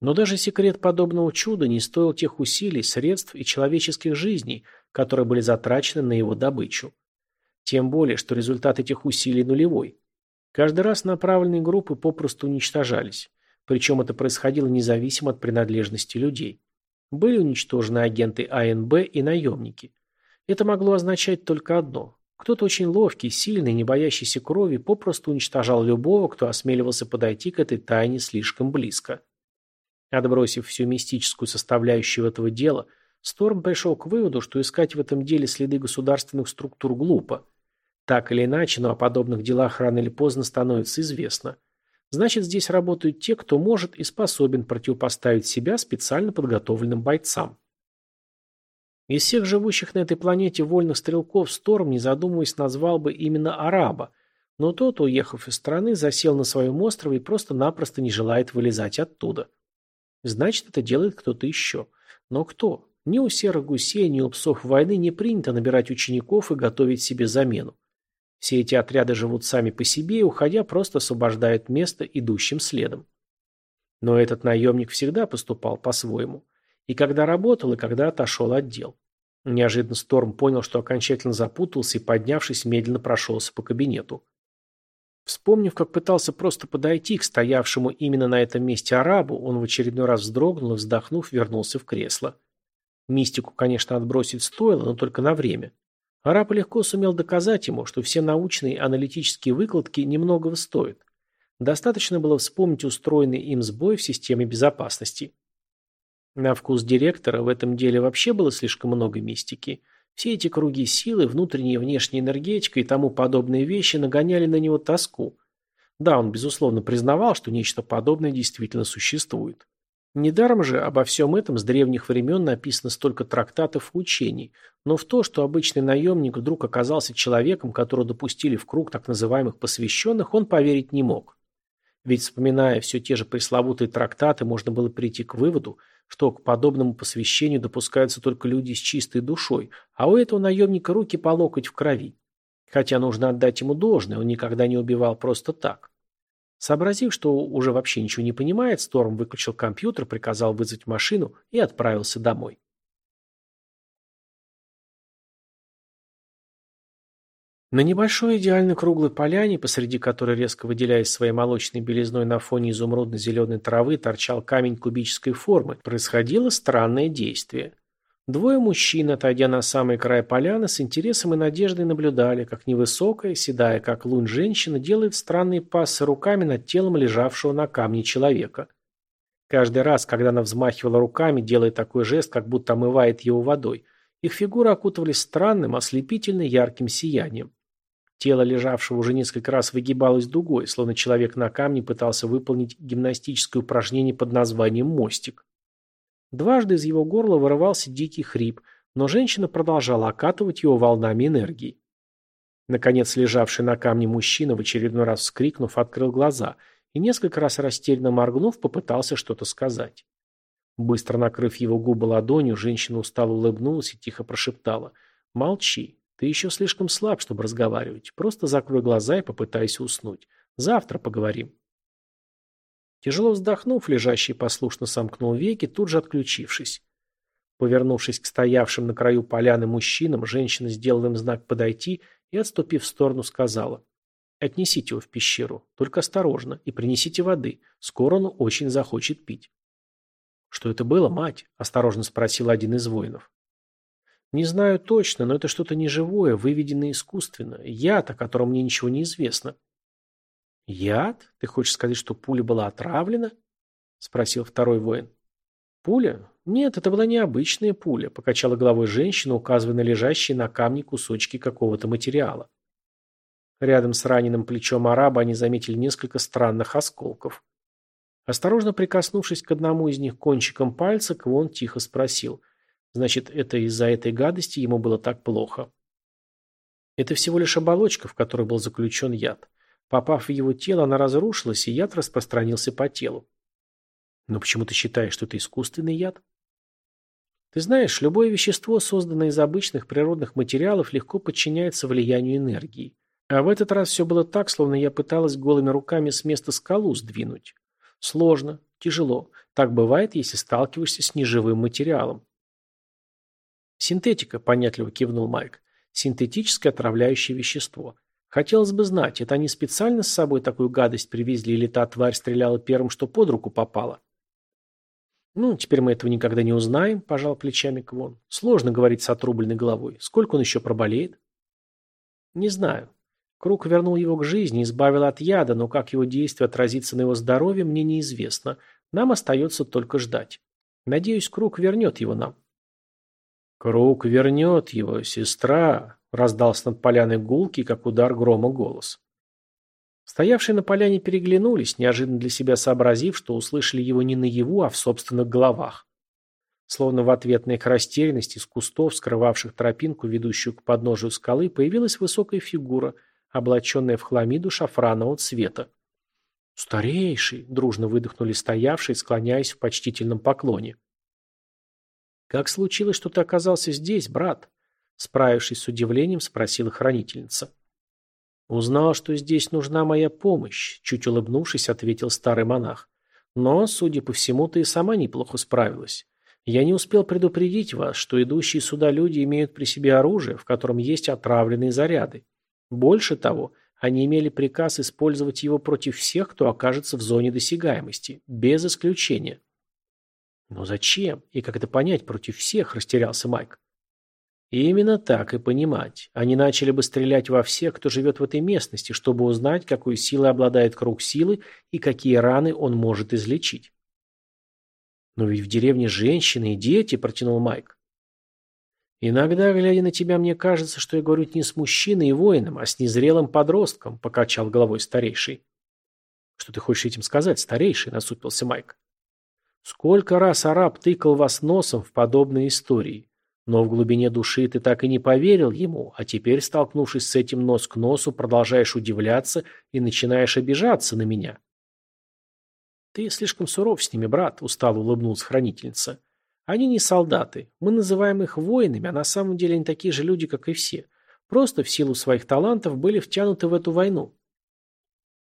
Но даже секрет подобного чуда не стоил тех усилий, средств и человеческих жизней, которые были затрачены на его добычу. Тем более, что результат этих усилий нулевой. Каждый раз направленные группы попросту уничтожались. Причем это происходило независимо от принадлежности людей. Были уничтожены агенты АНБ и наемники. Это могло означать только одно. Кто-то очень ловкий, сильный, не боящийся крови, попросту уничтожал любого, кто осмеливался подойти к этой тайне слишком близко. Отбросив всю мистическую составляющую этого дела – Сторм пришел к выводу, что искать в этом деле следы государственных структур глупо. Так или иначе, но о подобных делах рано или поздно становится известно. Значит, здесь работают те, кто может и способен противопоставить себя специально подготовленным бойцам. Из всех живущих на этой планете вольных стрелков Сторм, не задумываясь, назвал бы именно араба, но тот, уехав из страны, засел на своем острове и просто-напросто не желает вылезать оттуда. Значит, это делает кто-то еще. Но кто? Ни у серых гусей, ни у псов войны не принято набирать учеников и готовить себе замену. Все эти отряды живут сами по себе и, уходя, просто освобождают место идущим следом. Но этот наемник всегда поступал по-своему. И когда работал, и когда отошел от дел. Неожиданно Сторм понял, что окончательно запутался и, поднявшись, медленно прошелся по кабинету. Вспомнив, как пытался просто подойти к стоявшему именно на этом месте арабу, он в очередной раз вздрогнул и, вздохнув, вернулся в кресло. Мистику, конечно, отбросить стоило, но только на время. Араб легко сумел доказать ему, что все научные аналитические выкладки немногого стоят. Достаточно было вспомнить устроенный им сбой в системе безопасности. На вкус директора в этом деле вообще было слишком много мистики. Все эти круги силы, внутренняя и внешняя энергетика и тому подобные вещи нагоняли на него тоску. Да, он, безусловно, признавал, что нечто подобное действительно существует. Недаром же обо всем этом с древних времен написано столько трактатов и учений, но в то, что обычный наемник вдруг оказался человеком, которого допустили в круг так называемых посвященных, он поверить не мог. Ведь, вспоминая все те же пресловутые трактаты, можно было прийти к выводу, что к подобному посвящению допускаются только люди с чистой душой, а у этого наемника руки по локоть в крови. Хотя нужно отдать ему должное, он никогда не убивал просто так. Сообразив, что уже вообще ничего не понимает, Сторм выключил компьютер, приказал вызвать машину и отправился домой. На небольшой идеально круглой поляне, посреди которой, резко выделяясь своей молочной белизной на фоне изумрудно-зеленой травы, торчал камень кубической формы, происходило странное действие. Двое мужчин, отойдя на самый край поляны, с интересом и надеждой наблюдали, как невысокая, седая, как лунь женщина, делает странные пассы руками над телом лежавшего на камне человека. Каждый раз, когда она взмахивала руками, делая такой жест, как будто омывает его водой, их фигуры окутывались странным, ослепительно ярким сиянием. Тело лежавшего уже несколько раз выгибалось дугой, словно человек на камне пытался выполнить гимнастическое упражнение под названием «мостик». Дважды из его горла вырывался дикий хрип, но женщина продолжала окатывать его волнами энергии. Наконец, лежавший на камне мужчина, в очередной раз вскрикнув, открыл глаза и, несколько раз растерянно моргнув, попытался что-то сказать. Быстро накрыв его губы ладонью, женщина устало улыбнулась и тихо прошептала «Молчи, ты еще слишком слаб, чтобы разговаривать. Просто закрой глаза и попытайся уснуть. Завтра поговорим. Тяжело вздохнув, лежащий послушно сомкнул веки, тут же отключившись. Повернувшись к стоявшим на краю поляны мужчинам, женщина сделала им знак подойти и, отступив в сторону, сказала «Отнесите его в пещеру, только осторожно, и принесите воды, скоро он очень захочет пить». «Что это было, мать?» – осторожно спросил один из воинов. Не знаю точно, но это что-то неживое, выведенное искусственно. Яд, о котором мне ничего не известно. Яд? Ты хочешь сказать, что пуля была отравлена? Спросил второй воин. Пуля? Нет, это была необычная пуля, покачала головой женщина, указывая на лежащие на камне кусочки какого-то материала. Рядом с раненым плечом араба они заметили несколько странных осколков. Осторожно прикоснувшись к одному из них кончиком пальца, Квон тихо спросил – Значит, это из-за этой гадости ему было так плохо. Это всего лишь оболочка, в которой был заключен яд. Попав в его тело, она разрушилась, и яд распространился по телу. Но почему ты считаешь, что это искусственный яд? Ты знаешь, любое вещество, созданное из обычных природных материалов, легко подчиняется влиянию энергии. А в этот раз все было так, словно я пыталась голыми руками с места скалу сдвинуть. Сложно, тяжело. Так бывает, если сталкиваешься с неживым материалом. Синтетика, понятливо кивнул Майк. Синтетическое отравляющее вещество. Хотелось бы знать, это они специально с собой такую гадость привезли или та тварь стреляла первым, что под руку попала? Ну, теперь мы этого никогда не узнаем, пожал плечами Квон. Сложно говорить с отрубленной головой. Сколько он еще проболеет? Не знаю. Круг вернул его к жизни, избавил от яда, но как его действие отразится на его здоровье, мне неизвестно. Нам остается только ждать. Надеюсь, Круг вернет его нам. «Круг вернет его, сестра!» — раздался над поляной гулкий, как удар грома голос. Стоявшие на поляне переглянулись, неожиданно для себя сообразив, что услышали его не наяву, а в собственных головах. Словно в ответ на их растерянность из кустов, скрывавших тропинку, ведущую к подножию скалы, появилась высокая фигура, облаченная в хламиду шафранового цвета. «Старейший!» — дружно выдохнули стоявшие, склоняясь в почтительном поклоне. «Как случилось, что ты оказался здесь, брат?» Справившись с удивлением, спросила хранительница. «Узнал, что здесь нужна моя помощь», — чуть улыбнувшись, ответил старый монах. «Но, судя по всему, ты и сама неплохо справилась. Я не успел предупредить вас, что идущие сюда люди имеют при себе оружие, в котором есть отравленные заряды. Больше того, они имели приказ использовать его против всех, кто окажется в зоне досягаемости, без исключения». «Но зачем? И как это понять против всех?» – растерялся Майк. И именно так и понимать. Они начали бы стрелять во всех, кто живет в этой местности, чтобы узнать, какой силой обладает круг силы и какие раны он может излечить. «Но ведь в деревне женщины и дети», – протянул Майк. «Иногда, глядя на тебя, мне кажется, что я говорю не с мужчиной и воином, а с незрелым подростком», – покачал головой старейший. «Что ты хочешь этим сказать, старейший?» – насупился Майк. «Сколько раз араб тыкал вас носом в подобные истории. Но в глубине души ты так и не поверил ему, а теперь, столкнувшись с этим нос к носу, продолжаешь удивляться и начинаешь обижаться на меня. Ты слишком суров с ними, брат, устало улыбнулась хранительница. Они не солдаты. Мы называем их воинами, а на самом деле они такие же люди, как и все. Просто в силу своих талантов были втянуты в эту войну.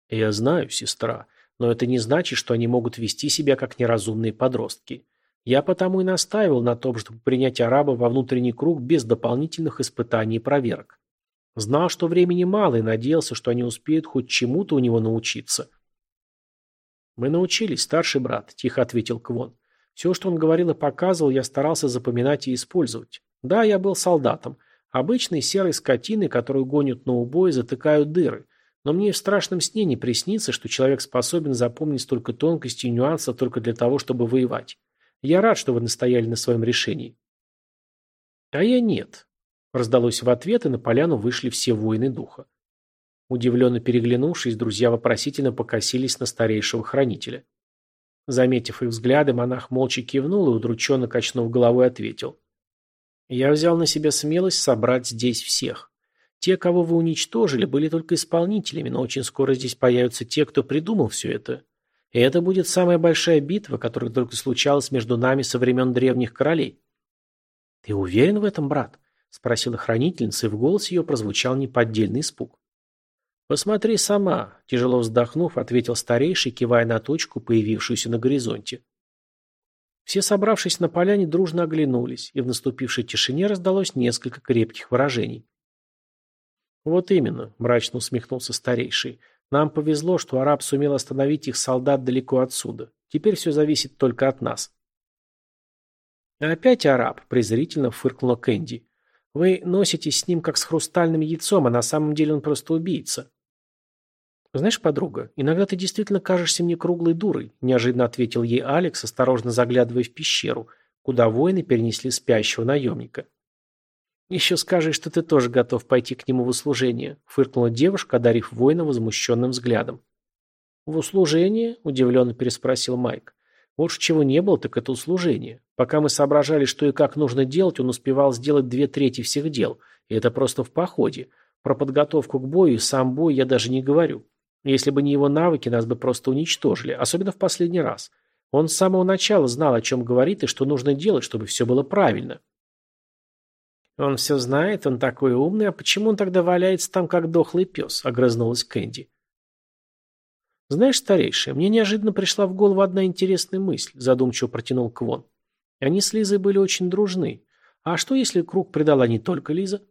Я знаю, сестра, но это не значит, что они могут вести себя как неразумные подростки. Я потому и настаивал на том, чтобы принять араба во внутренний круг без дополнительных испытаний и проверок. Знал, что времени мало, и надеялся, что они успеют хоть чему-то у него научиться. «Мы научились, старший брат», – тихо ответил Квон. «Все, что он говорил и показывал, я старался запоминать и использовать. Да, я был солдатом. Обычной серой скотины, которую гонят на убой, затыкают дыры. Но мне в страшном сне не приснится, что человек способен запомнить столько тонкостей и нюансов только для того, чтобы воевать. Я рад, что вы настояли на своем решении. А я нет. Раздалось в ответ, и на поляну вышли все воины духа. Удивленно переглянувшись, друзья вопросительно покосились на старейшего хранителя. Заметив их взгляды, монах молча кивнул и, удрученно качнув головой, ответил. «Я взял на себя смелость собрать здесь всех. Те, кого вы уничтожили, были только исполнителями, но очень скоро здесь появятся те, кто придумал все это. И это будет самая большая битва, которая только случалась между нами со времен древних королей. «Ты уверен в этом, брат?» – спросила хранительница, и в голосе ее прозвучал неподдельный испуг. «Посмотри сама», – тяжело вздохнув, ответил старейший, кивая на точку, появившуюся на горизонте. Все, собравшись на поляне, дружно оглянулись, и в наступившей тишине раздалось несколько крепких выражений. «Вот именно», – мрачно усмехнулся старейший, – нам повезло, что араб сумел остановить их солдат далеко отсюда. Теперь все зависит только от нас. Опять араб, презрительно фыркнула Кэнди. Вы носитесь с ним как с хрустальным яйцом, а на самом деле он просто убийца. Знаешь, подруга, иногда ты действительно кажешься мне круглой дурой, неожиданно ответил ей Алекс, осторожно заглядывая в пещеру, куда воины перенесли спящего наемника. «Еще скажи, что ты тоже готов пойти к нему в услужение», — фыркнула девушка, одарив воина возмущенным взглядом. «В услужение?» — удивленно переспросил Майк. «Вот чего не было, так это услужение. Пока мы соображали, что и как нужно делать, он успевал сделать две трети всех дел. И это просто в походе. Про подготовку к бою и сам бой я даже не говорю. Если бы не его навыки, нас бы просто уничтожили, особенно в последний раз. Он с самого начала знал, о чем говорит и что нужно делать, чтобы все было правильно». «Он все знает, он такой умный, а почему он тогда валяется там, как дохлый пес?» – огрызнулась Кэнди. «Знаешь, старейшая, мне неожиданно пришла в голову одна интересная мысль», – задумчиво протянул Квон. «Они с Лизой были очень дружны. А что, если круг предала не только Лиза?»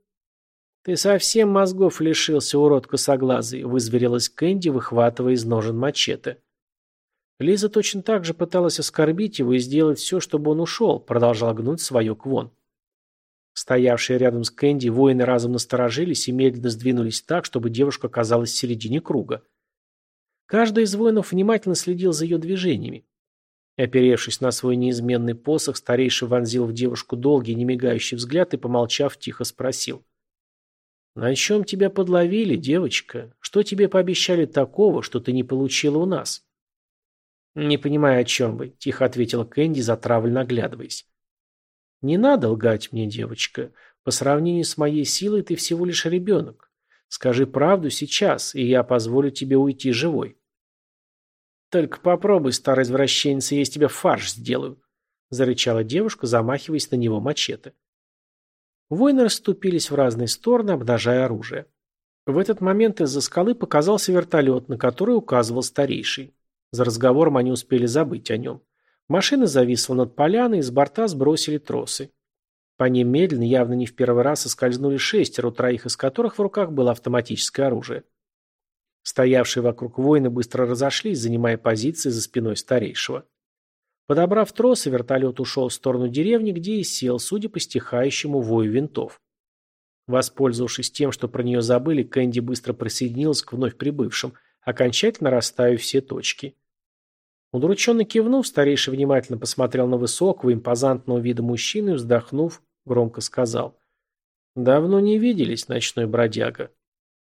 «Ты совсем мозгов лишился, урод косоглазый», – вызверилась Кэнди, выхватывая из ножен мачете. Лиза точно так же пыталась оскорбить его и сделать все, чтобы он ушел, продолжал гнуть свое Квон. Стоявшие рядом с Кэнди воины разом насторожились и медленно сдвинулись так, чтобы девушка оказалась в середине круга. Каждый из воинов внимательно следил за ее движениями. Оперевшись на свой неизменный посох, старейший вонзил в девушку долгий, немигающий взгляд и, помолчав, тихо спросил. «На чем тебя подловили, девочка? Что тебе пообещали такого, что ты не получила у нас?» «Не понимаю, о чем вы», – тихо ответила Кэнди, затравленно оглядываясь. Не надо лгать мне, девочка. По сравнению с моей силой ты всего лишь ребенок. Скажи правду сейчас, и я позволю тебе уйти живой. Только попробуй, старый извращенец, я из тебя фарш сделаю, зарычала девушка, замахиваясь на него мачете. Воины расступились в разные стороны, обнажая оружие. В этот момент из-за скалы показался вертолет, на который указывал старейший. За разговором они успели забыть о нем. Машина зависла над поляной, с борта сбросили тросы. По ним медленно, явно не в первый раз, соскользнули шестеро, троих из которых в руках было автоматическое оружие. Стоявшие вокруг воины быстро разошлись, занимая позиции за спиной старейшего. Подобрав тросы, вертолет ушел в сторону деревни, где и сел, судя по стихающему вою винтов. Воспользовавшись тем, что про нее забыли, Кэнди быстро присоединилась к вновь прибывшим, окончательно расставив все точки. Удрученно кивнув, старейший внимательно посмотрел на высокого, импозантного вида мужчину и, вздохнув, громко сказал. «Давно не виделись, ночной бродяга».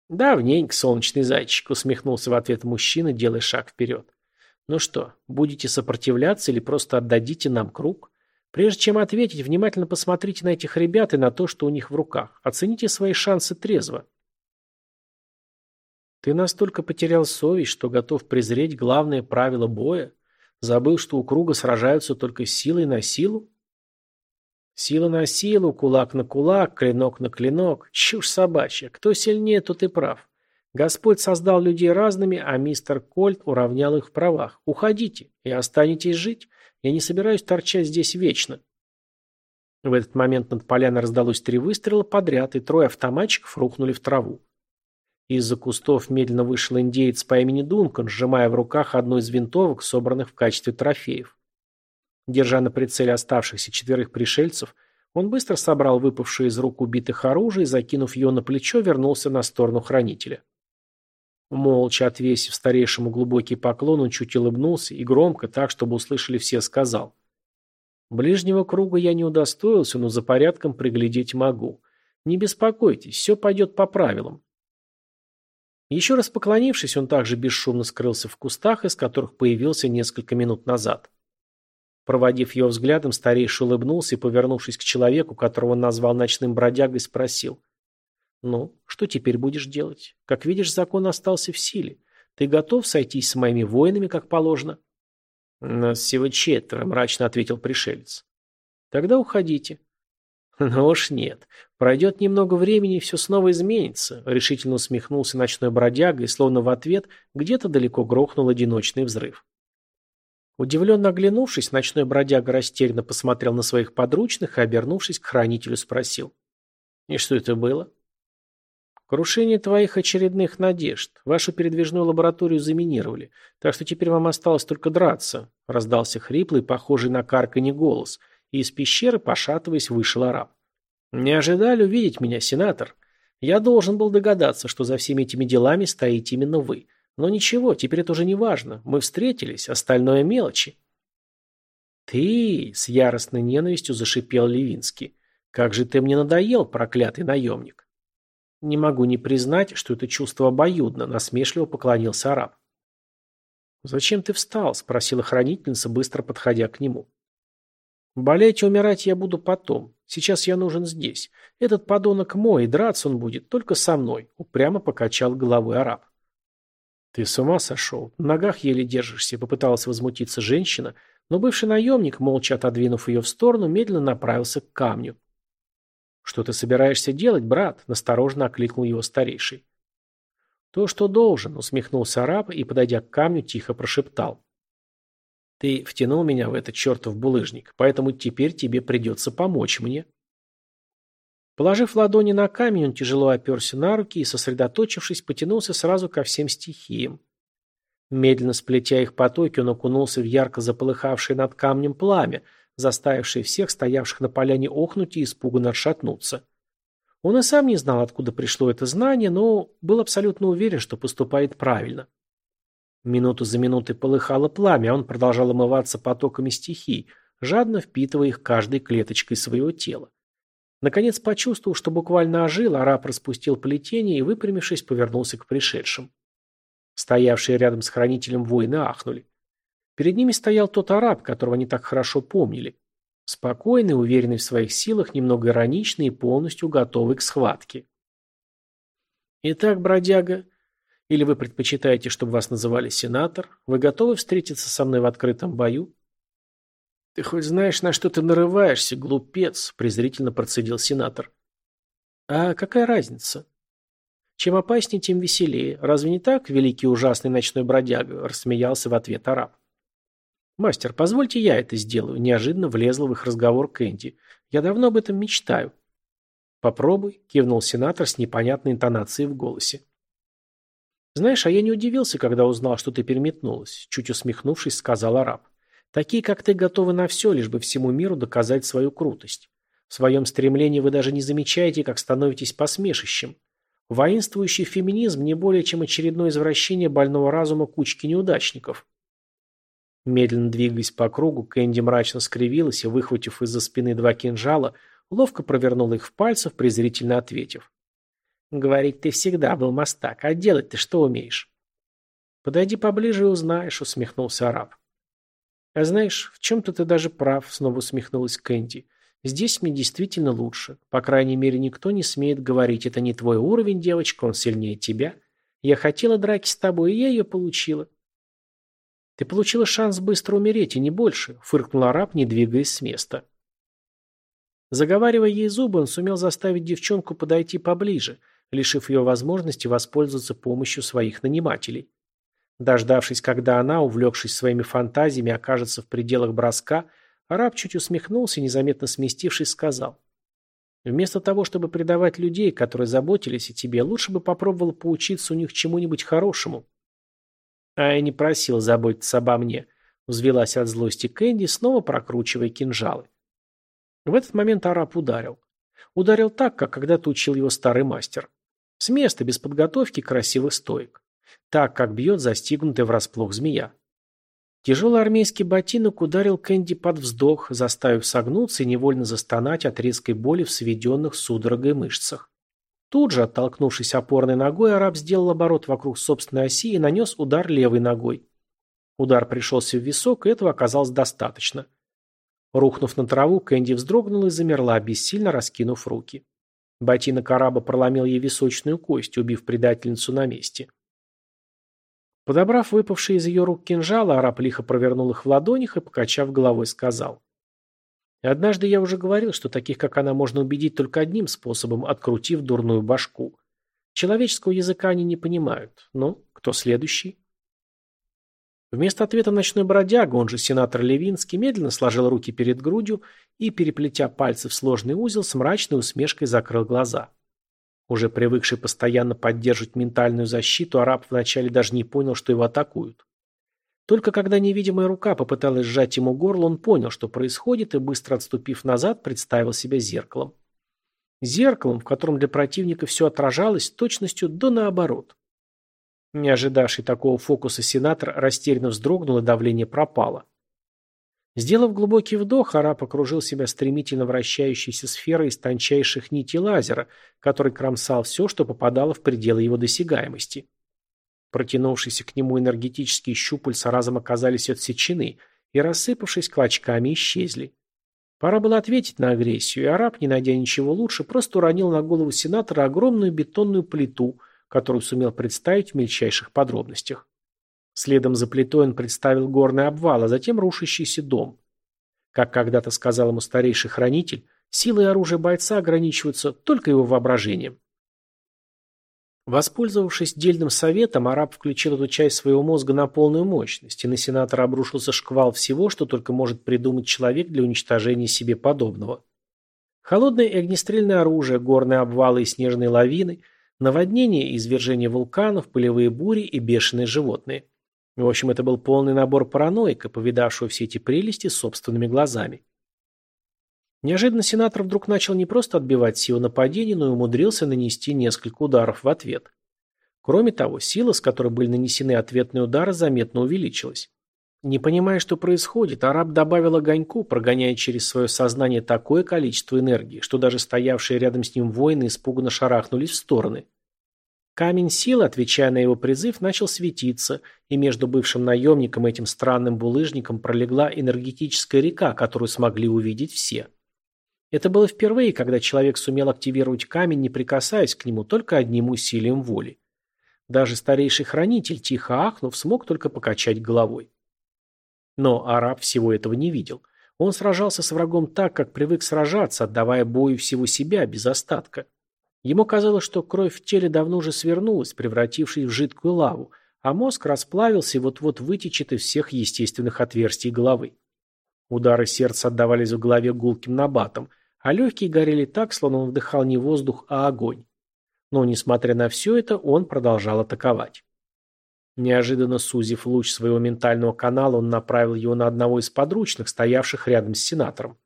«Давненько, солнечный зайчик», — усмехнулся в ответ мужчина, делая шаг вперед. «Ну что, будете сопротивляться или просто отдадите нам круг? Прежде чем ответить, внимательно посмотрите на этих ребят и на то, что у них в руках. Оцените свои шансы трезво». «Ты настолько потерял совесть, что готов презреть главное правило боя? Забыл, что у круга сражаются только силой на силу?» Сила на силу, кулак на кулак, клинок на клинок. Чушь собачья. Кто сильнее, тот и прав. Господь создал людей разными, а мистер Кольт уравнял их в правах. Уходите и останетесь жить. Я не собираюсь торчать здесь вечно. В этот момент над поляной раздалось три выстрела подряд, и трое автоматчиков рухнули в траву. Из-за кустов медленно вышел индеец по имени Дункан, сжимая в руках одну из винтовок, собранных в качестве трофеев. Держа на прицеле оставшихся четверых пришельцев, он быстро собрал выпавшие из рук убитых оружие и, закинув ее на плечо, вернулся на сторону хранителя. Молча отвесив старейшему глубокий поклон, он чуть улыбнулся и громко, так, чтобы услышали все, сказал. «Ближнего круга я не удостоился, но за порядком приглядеть могу. Не беспокойтесь, все пойдет по правилам». Еще раз поклонившись, он также бесшумно скрылся в кустах, из которых появился несколько минут назад. Проводив ее взглядом, старейший улыбнулся и, повернувшись к человеку, которого назвал ночным бродягой, спросил. «Ну, что теперь будешь делать? Как видишь, закон остался в силе. Ты готов сойтись с моими воинами, как положено?» «Нас всего четверо», — мрачно ответил пришелец. «Тогда уходите». [LAUGHS] «Ну уж нет. Пройдет немного времени, и все снова изменится», — решительно усмехнулся ночной бродяга, и словно в ответ где-то далеко грохнул одиночный взрыв. Удивленно оглянувшись, ночной бродяга растерянно посмотрел на своих подручных и, обернувшись к хранителю, спросил. «И что это было?» «Крушение твоих очередных надежд. Вашу передвижную лабораторию заминировали, так что теперь вам осталось только драться», — раздался хриплый, похожий на карканье голос, из пещеры, пошатываясь, вышел араб. «Не ожидали увидеть меня, сенатор? Я должен был догадаться, что за всеми этими делами стоите именно вы. Но ничего, теперь это уже не важно. Мы встретились, остальное мелочи. Ты, с яростной ненавистью зашипел Левинский. Как же ты мне надоел, проклятый наемник. Не могу не признать, что это чувство обоюдно, насмешливо поклонился араб. «Зачем ты встал?» – спросила хранительница, быстро подходя к нему. «Болеть и умирать я буду потом. Сейчас я нужен здесь. Этот подонок мой, и драться он будет только со мной», – упрямо покачал головой араб. «Ты с ума сошел? На ногах еле держишься», — попыталась возмутиться женщина, но бывший наемник, молча отодвинув ее в сторону, медленно направился к камню. «Что ты собираешься делать, брат?» — насторожно окликнул его старейший. «То, что должен», — усмехнулся араб и, подойдя к камню, тихо прошептал. «Ты втянул меня в этот чертов булыжник, поэтому теперь тебе придется помочь мне». Положив ладони на камень, он тяжело оперся на руки и, сосредоточившись, потянулся сразу ко всем стихиям. Медленно сплетя их потоки, он окунулся в ярко заполыхавшее над камнем пламя, заставившее всех стоявших на поляне охнуть и испуганно отшатнуться. Он и сам не знал, откуда пришло это знание, но был абсолютно уверен, что поступает правильно. Минуту за минутой полыхало пламя, а он продолжал омываться потоками стихий, жадно впитывая их каждой клеточкой своего тела. Наконец почувствовал, что буквально ожил, араб распустил плетение и, выпрямившись, повернулся к пришедшим. Стоявшие рядом с хранителем воины ахнули. Перед ними стоял тот араб, которого они так хорошо помнили. Спокойный, уверенный в своих силах, немного ироничный и полностью готовый к схватке. «Итак, бродяга, или вы предпочитаете, чтобы вас называли сенатор? Вы готовы встретиться со мной в открытом бою?» «Ты хоть знаешь, на что ты нарываешься, глупец?» – презрительно процедил сенатор. «А какая разница?» «Чем опаснее, тем веселее. Разве не так, великий ужасный ночной бродяга?» – рассмеялся в ответ араб. «Мастер, позвольте я это сделаю», – неожиданно влезла в их разговор Кэнди. «Я давно об этом мечтаю». «Попробуй», – кивнул сенатор с непонятной интонацией в голосе. «Знаешь, а я не удивился, когда узнал, что ты переметнулась», – чуть усмехнувшись, сказал араб. Такие, как ты, готовы на все, лишь бы всему миру доказать свою крутость. В своем стремлении вы даже не замечаете, как становитесь посмешищем. Воинствующий феминизм не более чем очередное извращение больного разума кучки неудачников. Медленно двигаясь по кругу, Кэнди мрачно скривилась и, выхватив из-за спины два кинжала, ловко провернула их в пальцах, презрительно ответив. «Говорить ты всегда был мастак, а делать ты что умеешь?» «Подойди поближе и узнаешь», — усмехнулся араб. «А знаешь, в чем-то ты даже прав», — снова усмехнулась Кэнди. «Здесь мне действительно лучше. По крайней мере, никто не смеет говорить, это не твой уровень, девочка, он сильнее тебя. Я хотела драки с тобой, и я ее получила». «Ты получила шанс быстро умереть, и не больше», — фыркнул араб, не двигаясь с места. Заговаривая ей зубы, он сумел заставить девчонку подойти поближе, лишив ее возможности воспользоваться помощью своих нанимателей. Дождавшись, когда она, увлекшись своими фантазиями, окажется в пределах броска, араб чуть усмехнулся незаметно сместившись, сказал. «Вместо того, чтобы предавать людей, которые заботились о тебе, лучше бы попробовал поучиться у них чему-нибудь хорошему». «А я не просил заботиться обо мне», — взвелась от злости Кэнди, снова прокручивая кинжалы. В этот момент араб ударил. Ударил так, как когда-то учил его старый мастер. С места, без подготовки красивых стоек так, как бьет застигнутая врасплох змея. Тяжелый армейский ботинок ударил Кэнди под вздох, заставив согнуться и невольно застонать от резкой боли в сведенных судорогой мышцах. Тут же, оттолкнувшись опорной ногой, араб сделал оборот вокруг собственной оси и нанес удар левой ногой. Удар пришелся в висок, и этого оказалось достаточно. Рухнув на траву, Кэнди вздрогнула и замерла, бессильно раскинув руки. Ботинок араба проломил ей височную кость, убив предательницу на месте. Подобрав выпавшие из ее рук кинжалы, араб лихо провернул их в ладонях и, покачав головой, сказал. «Однажды я уже говорил, что таких, как она, можно убедить только одним способом, открутив дурную башку. Человеческого языка они не понимают. Ну, кто следующий?» Вместо ответа ночной бродяга, он же сенатор Левинский, медленно сложил руки перед грудью и, переплетя пальцы в сложный узел, с мрачной усмешкой закрыл глаза. Уже привыкший постоянно поддерживать ментальную защиту, араб вначале даже не понял, что его атакуют. Только когда невидимая рука попыталась сжать ему горло, он понял, что происходит, и, быстро отступив назад, представил себя зеркалом. Зеркалом, в котором для противника все отражалось, точностью до наоборот. Не ожидавший такого фокуса сенатор растерянно вздрогнул, и давление пропало. Сделав глубокий вдох, араб окружил себя стремительно вращающейся сферой из тончайших нитей лазера, который кромсал все, что попадало в пределы его досягаемости. Протянувшиеся к нему энергетические щупальца разом оказались отсечены и, рассыпавшись клочками, исчезли. Пора было ответить на агрессию, и араб, не найдя ничего лучше, просто уронил на голову сенатора огромную бетонную плиту, которую сумел представить в мельчайших подробностях. Следом за плитой он представил горный обвал, а затем рушащийся дом. Как когда-то сказал ему старейший хранитель, силы и оружие бойца ограничиваются только его воображением. Воспользовавшись дельным советом, араб включил эту часть своего мозга на полную мощность, и на сенатора обрушился шквал всего, что только может придумать человек для уничтожения себе подобного. Холодное и огнестрельное оружие, горные обвалы и снежные лавины, наводнения извержения вулканов, полевые бури и бешеные животные. В общем, это был полный набор параноика, повидавшего все эти прелести собственными глазами. Неожиданно сенатор вдруг начал не просто отбивать силу нападения, но и умудрился нанести несколько ударов в ответ. Кроме того, сила, с которой были нанесены ответные удары, заметно увеличилась. Не понимая, что происходит, араб добавил огоньку, прогоняя через свое сознание такое количество энергии, что даже стоявшие рядом с ним воины испуганно шарахнулись в стороны. Камень силы, отвечая на его призыв, начал светиться, и между бывшим наемником и этим странным булыжником пролегла энергетическая река, которую смогли увидеть все. Это было впервые, когда человек сумел активировать камень, не прикасаясь к нему только одним усилием воли. Даже старейший хранитель, тихо ахнув, смог только покачать головой. Но араб всего этого не видел. Он сражался с врагом так, как привык сражаться, отдавая бою всего себя, без остатка. Ему казалось, что кровь в теле давно уже свернулась, превратившись в жидкую лаву, а мозг расплавился и вот-вот вытечет из всех естественных отверстий головы. Удары сердца отдавались в голове гулким набатом, а легкие горели так, словно он вдыхал не воздух, а огонь. Но, несмотря на все это, он продолжал атаковать. Неожиданно сузив луч своего ментального канала, он направил его на одного из подручных, стоявших рядом с сенатором.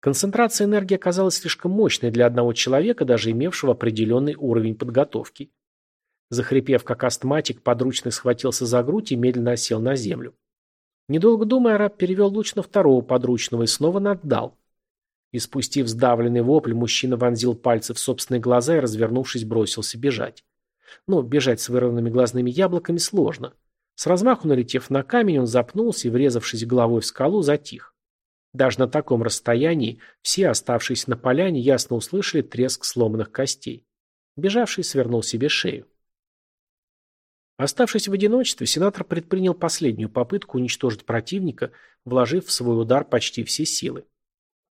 Концентрация энергии оказалась слишком мощной для одного человека, даже имевшего определенный уровень подготовки. Захрипев как астматик, подручный схватился за грудь и медленно осел на землю. Недолго думая, араб перевел луч на второго подручного и снова наддал. Испустив сдавленный вопль, мужчина вонзил пальцы в собственные глаза и, развернувшись, бросился бежать. Но бежать с вырванными глазными яблоками сложно. С размаху налетев на камень, он запнулся и, врезавшись головой в скалу, затих. Даже на таком расстоянии все оставшиеся на поляне ясно услышали треск сломанных костей. Бежавший свернул себе шею. Оставшись в одиночестве, сенатор предпринял последнюю попытку уничтожить противника, вложив в свой удар почти все силы.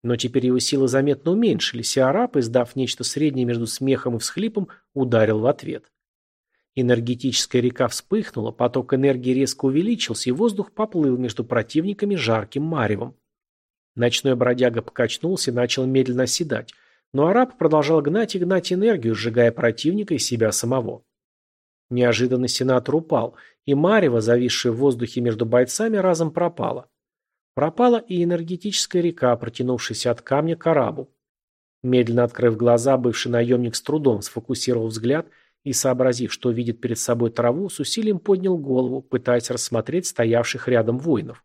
Но теперь его силы заметно уменьшились, и араб, издав нечто среднее между смехом и всхлипом, ударил в ответ. Энергетическая река вспыхнула, поток энергии резко увеличился, и воздух поплыл между противниками жарким маревом. Ночной бродяга покачнулся и начал медленно оседать, но араб продолжал гнать и гнать энергию, сжигая противника и себя самого. Неожиданно сенатор упал, и марево, зависшее в воздухе между бойцами, разом пропало. Пропала и энергетическая река, протянувшаяся от камня к арабу. Медленно открыв глаза, бывший наемник с трудом сфокусировал взгляд и, сообразив, что видит перед собой траву, с усилием поднял голову, пытаясь рассмотреть стоявших рядом воинов.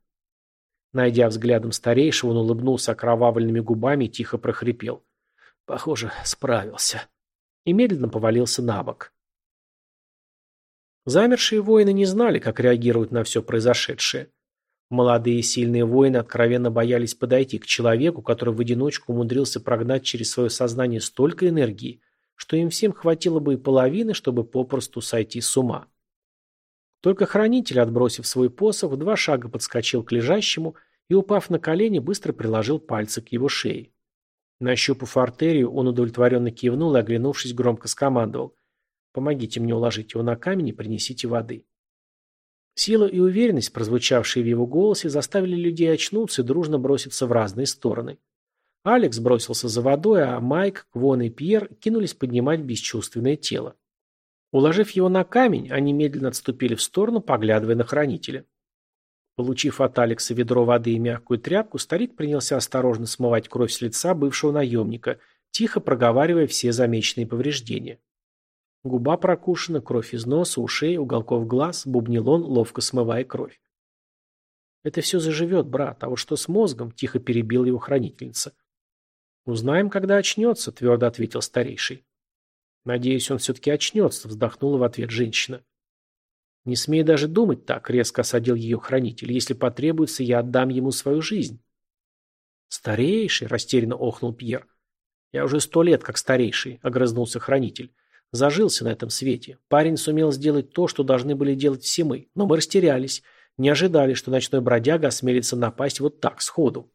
Найдя взглядом старейшего, он улыбнулся окровавленными губами и тихо прохрипел. «Похоже, справился». И медленно повалился на бок. Замершие воины не знали, как реагировать на все произошедшее. Молодые и сильные воины откровенно боялись подойти к человеку, который в одиночку умудрился прогнать через свое сознание столько энергии, что им всем хватило бы и половины, чтобы попросту сойти с ума. Только хранитель, отбросив свой посох, в два шага подскочил к лежащему и, упав на колени, быстро приложил пальцы к его шее. Нащупав артерию, он удовлетворенно кивнул и, оглянувшись, громко скомандовал. Помогите мне уложить его на камень и принесите воды. Сила и уверенность, прозвучавшие в его голосе, заставили людей очнуться и дружно броситься в разные стороны. Алекс бросился за водой, а Майк, Квон и Пьер кинулись поднимать бесчувственное тело. Уложив его на камень, они медленно отступили в сторону, поглядывая на хранителя. Получив от Алекса ведро воды и мягкую тряпку, старик принялся осторожно смывать кровь с лица бывшего наемника, тихо проговаривая все замеченные повреждения. Губа прокушена, кровь из носа, ушей, уголков глаз, бубнил он, ловко смывая кровь. «Это все заживет, брат, а вот что с мозгом?» – тихо перебил его хранительница. «Узнаем, когда очнется», – твердо ответил старейший. «Надеюсь, он все-таки очнется», – вздохнула в ответ женщина. «Не смей даже думать так», – резко осадил ее хранитель. «Если потребуется, я отдам ему свою жизнь». «Старейший», – растерянно охнул Пьер. «Я уже сто лет как старейший», – огрызнулся хранитель. Зажился на этом свете. Парень сумел сделать то, что должны были делать все мы. Но мы растерялись. Не ожидали, что ночной бродяга осмелится напасть вот так, сходу.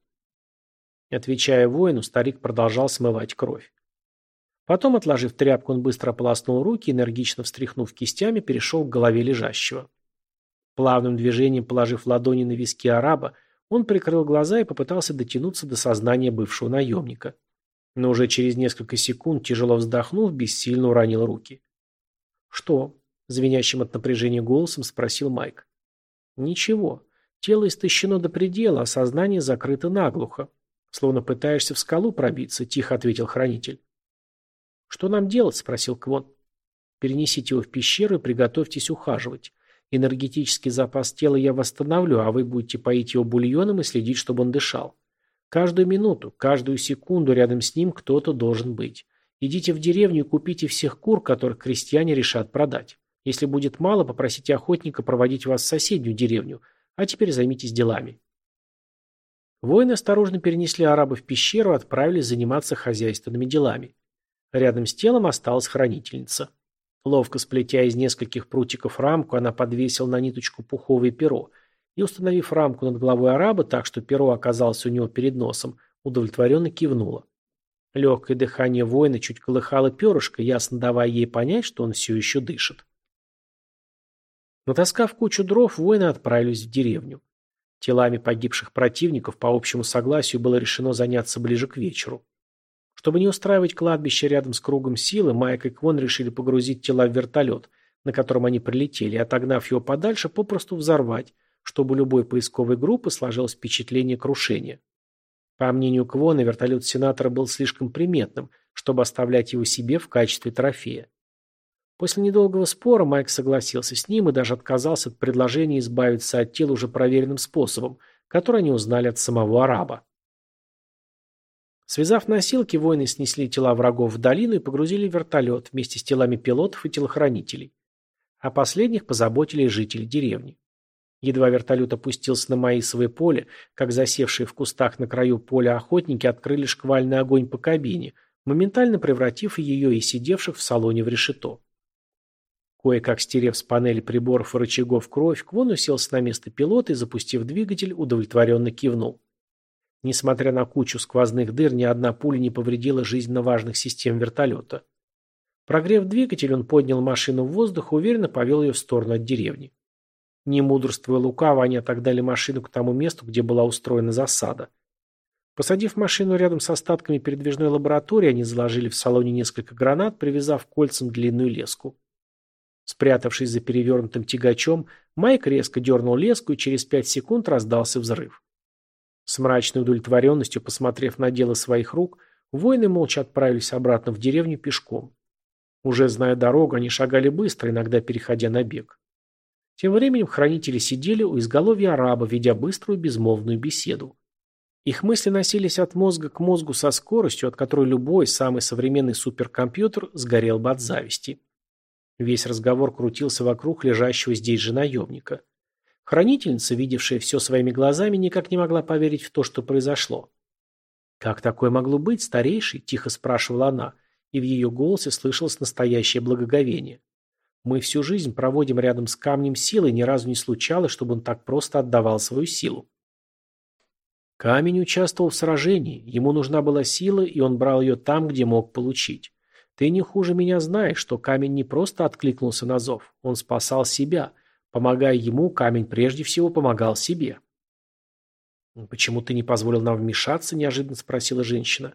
Отвечая воину, старик продолжал смывать кровь. Потом, отложив тряпку, он быстро ополоснул руки, энергично встряхнув кистями, перешел к голове лежащего. Плавным движением, положив ладони на виски араба, он прикрыл глаза и попытался дотянуться до сознания бывшего наемника но уже через несколько секунд, тяжело вздохнув, бессильно уронил руки. «Что?» – звенящим от напряжения голосом спросил Майк. «Ничего. Тело истощено до предела, а сознание закрыто наглухо. Словно пытаешься в скалу пробиться», – тихо ответил хранитель. «Что нам делать?» – спросил Квон. «Перенесите его в пещеру и приготовьтесь ухаживать. Энергетический запас тела я восстановлю, а вы будете поить его бульоном и следить, чтобы он дышал. Каждую минуту, каждую секунду рядом с ним кто-то должен быть. Идите в деревню и купите всех кур, которых крестьяне решат продать. Если будет мало, попросите охотника проводить вас в соседнюю деревню. А теперь займитесь делами. Воины осторожно перенесли араба в пещеру и отправились заниматься хозяйственными делами. Рядом с телом осталась хранительница. Ловко сплетя из нескольких прутиков рамку, она подвесила на ниточку пуховое перо – и, установив рамку над головой араба так, что перо оказалось у него перед носом, удовлетворенно кивнула. Легкое дыхание воина чуть колыхало перышко, ясно давая ей понять, что он все еще дышит. Натаскав кучу дров, воины отправились в деревню. Телами погибших противников по общему согласию было решено заняться ближе к вечеру. Чтобы не устраивать кладбище рядом с кругом силы, Майк и Квон решили погрузить тела в вертолет, на котором они прилетели, и, отогнав его подальше, попросту взорвать, чтобы у любой поисковой группы сложилось впечатление крушения. По мнению Квона, вертолет сенатора был слишком приметным, чтобы оставлять его себе в качестве трофея. После недолгого спора Майк согласился с ним и даже отказался от предложения избавиться от тела уже проверенным способом, который они узнали от самого араба. Связав носилки, воины снесли тела врагов в долину и погрузили в вертолет вместе с телами пилотов и телохранителей. О последних позаботились жители деревни. Едва вертолет опустился на Маисовое поле, как засевшие в кустах на краю поля охотники открыли шквальный огонь по кабине, моментально превратив ее и сидевших в салоне в решето. Кое-как стерев с панели приборов и рычагов кровь, Квон уселся на место пилота и, запустив двигатель, удовлетворенно кивнул. Несмотря на кучу сквозных дыр, ни одна пуля не повредила жизненно важных систем вертолета. Прогрев двигатель, он поднял машину в воздух и уверенно повел ее в сторону от деревни. Не мудрствуя лукаво, они отогнали машину к тому месту, где была устроена засада. Посадив машину рядом с остатками передвижной лаборатории, они заложили в салоне несколько гранат, привязав кольцам длинную леску. Спрятавшись за перевернутым тягачом, Майк резко дернул леску, и через пять секунд раздался взрыв. С мрачной удовлетворенностью, посмотрев на дело своих рук, воины молча отправились обратно в деревню пешком. Уже зная дорогу, они шагали быстро, иногда переходя на бег. Тем временем хранители сидели у изголовья араба, ведя быструю безмолвную беседу. Их мысли носились от мозга к мозгу со скоростью, от которой любой, самый современный суперкомпьютер сгорел бы от зависти. Весь разговор крутился вокруг лежащего здесь же наемника. Хранительница, видевшая все своими глазами, никак не могла поверить в то, что произошло. «Как такое могло быть, старейший?» – тихо спрашивала она, и в ее голосе слышалось настоящее благоговение. «Мы всю жизнь проводим рядом с камнем силы, и ни разу не случалось, чтобы он так просто отдавал свою силу». Камень участвовал в сражении, ему нужна была сила, и он брал ее там, где мог получить. Ты не хуже меня знаешь, что камень не просто откликнулся на зов, он спасал себя. Помогая ему, камень прежде всего помогал себе. «Почему ты не позволил нам вмешаться?» – неожиданно спросила женщина.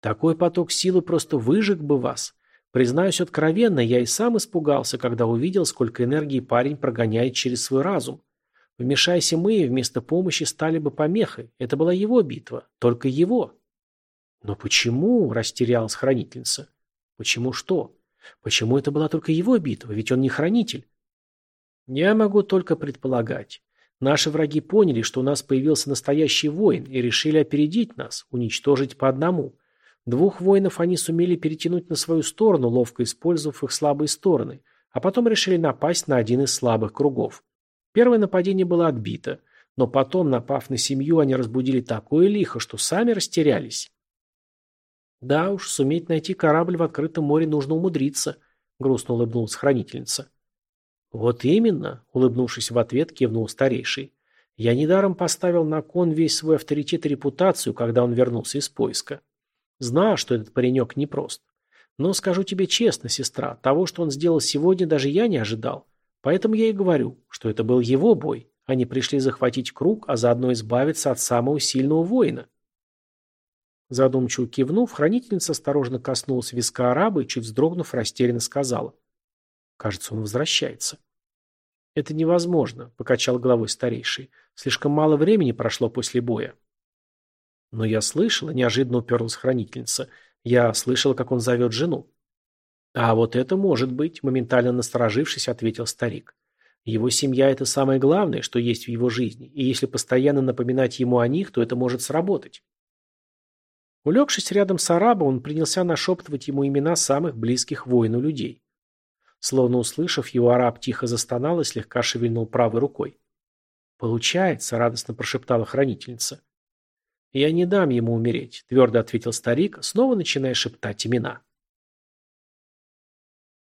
«Такой поток силы просто выжег бы вас. Признаюсь откровенно, я и сам испугался, когда увидел, сколько энергии парень прогоняет через свой разум. Вмешайся мы, вместо помощи стали бы помехой. Это была его битва. Только его». «Но почему?» – растерялась хранительница. Почему что? Почему это была только его битва? Ведь он не хранитель. Я могу только предполагать. Наши враги поняли, что у нас появился настоящий воин, и решили опередить нас, уничтожить по одному. Двух воинов они сумели перетянуть на свою сторону, ловко использовав их слабые стороны, а потом решили напасть на один из слабых кругов. Первое нападение было отбито, но потом, напав на семью, они разбудили такое лихо, что сами растерялись. Да уж, суметь найти корабль в открытом море нужно умудриться, грустно улыбнулась хранительница. Вот именно, улыбнувшись в ответ, кивнул старейший. Я недаром поставил на кон весь свой авторитет и репутацию, когда он вернулся из поиска. Знал, что этот паренек непрост. Но скажу тебе честно, сестра, того, что он сделал сегодня, даже я не ожидал. Поэтому я и говорю, что это был его бой. Они пришли захватить круг, а заодно избавиться от самого сильного воина. Задумчиво кивнув, хранительница осторожно коснулась виска араба и, чуть вздрогнув, растерянно сказала. «Кажется, он возвращается». «Это невозможно», — покачал головой старейший. «Слишком мало времени прошло после боя». «Но я слышала», — неожиданно уперлась хранительница. «Я слышала, как он зовет жену». «А вот это может быть», — моментально насторожившись, ответил старик. «Его семья — это самое главное, что есть в его жизни, и если постоянно напоминать ему о них, то это может сработать». Улегшись рядом с арабом, он принялся нашептывать ему имена самых близких воину людей. Словно услышав его, араб тихо застонал и слегка шевельнул правой рукой. «Получается», — радостно прошептала хранительница. «Я не дам ему умереть», — твердо ответил старик, снова начиная шептать имена.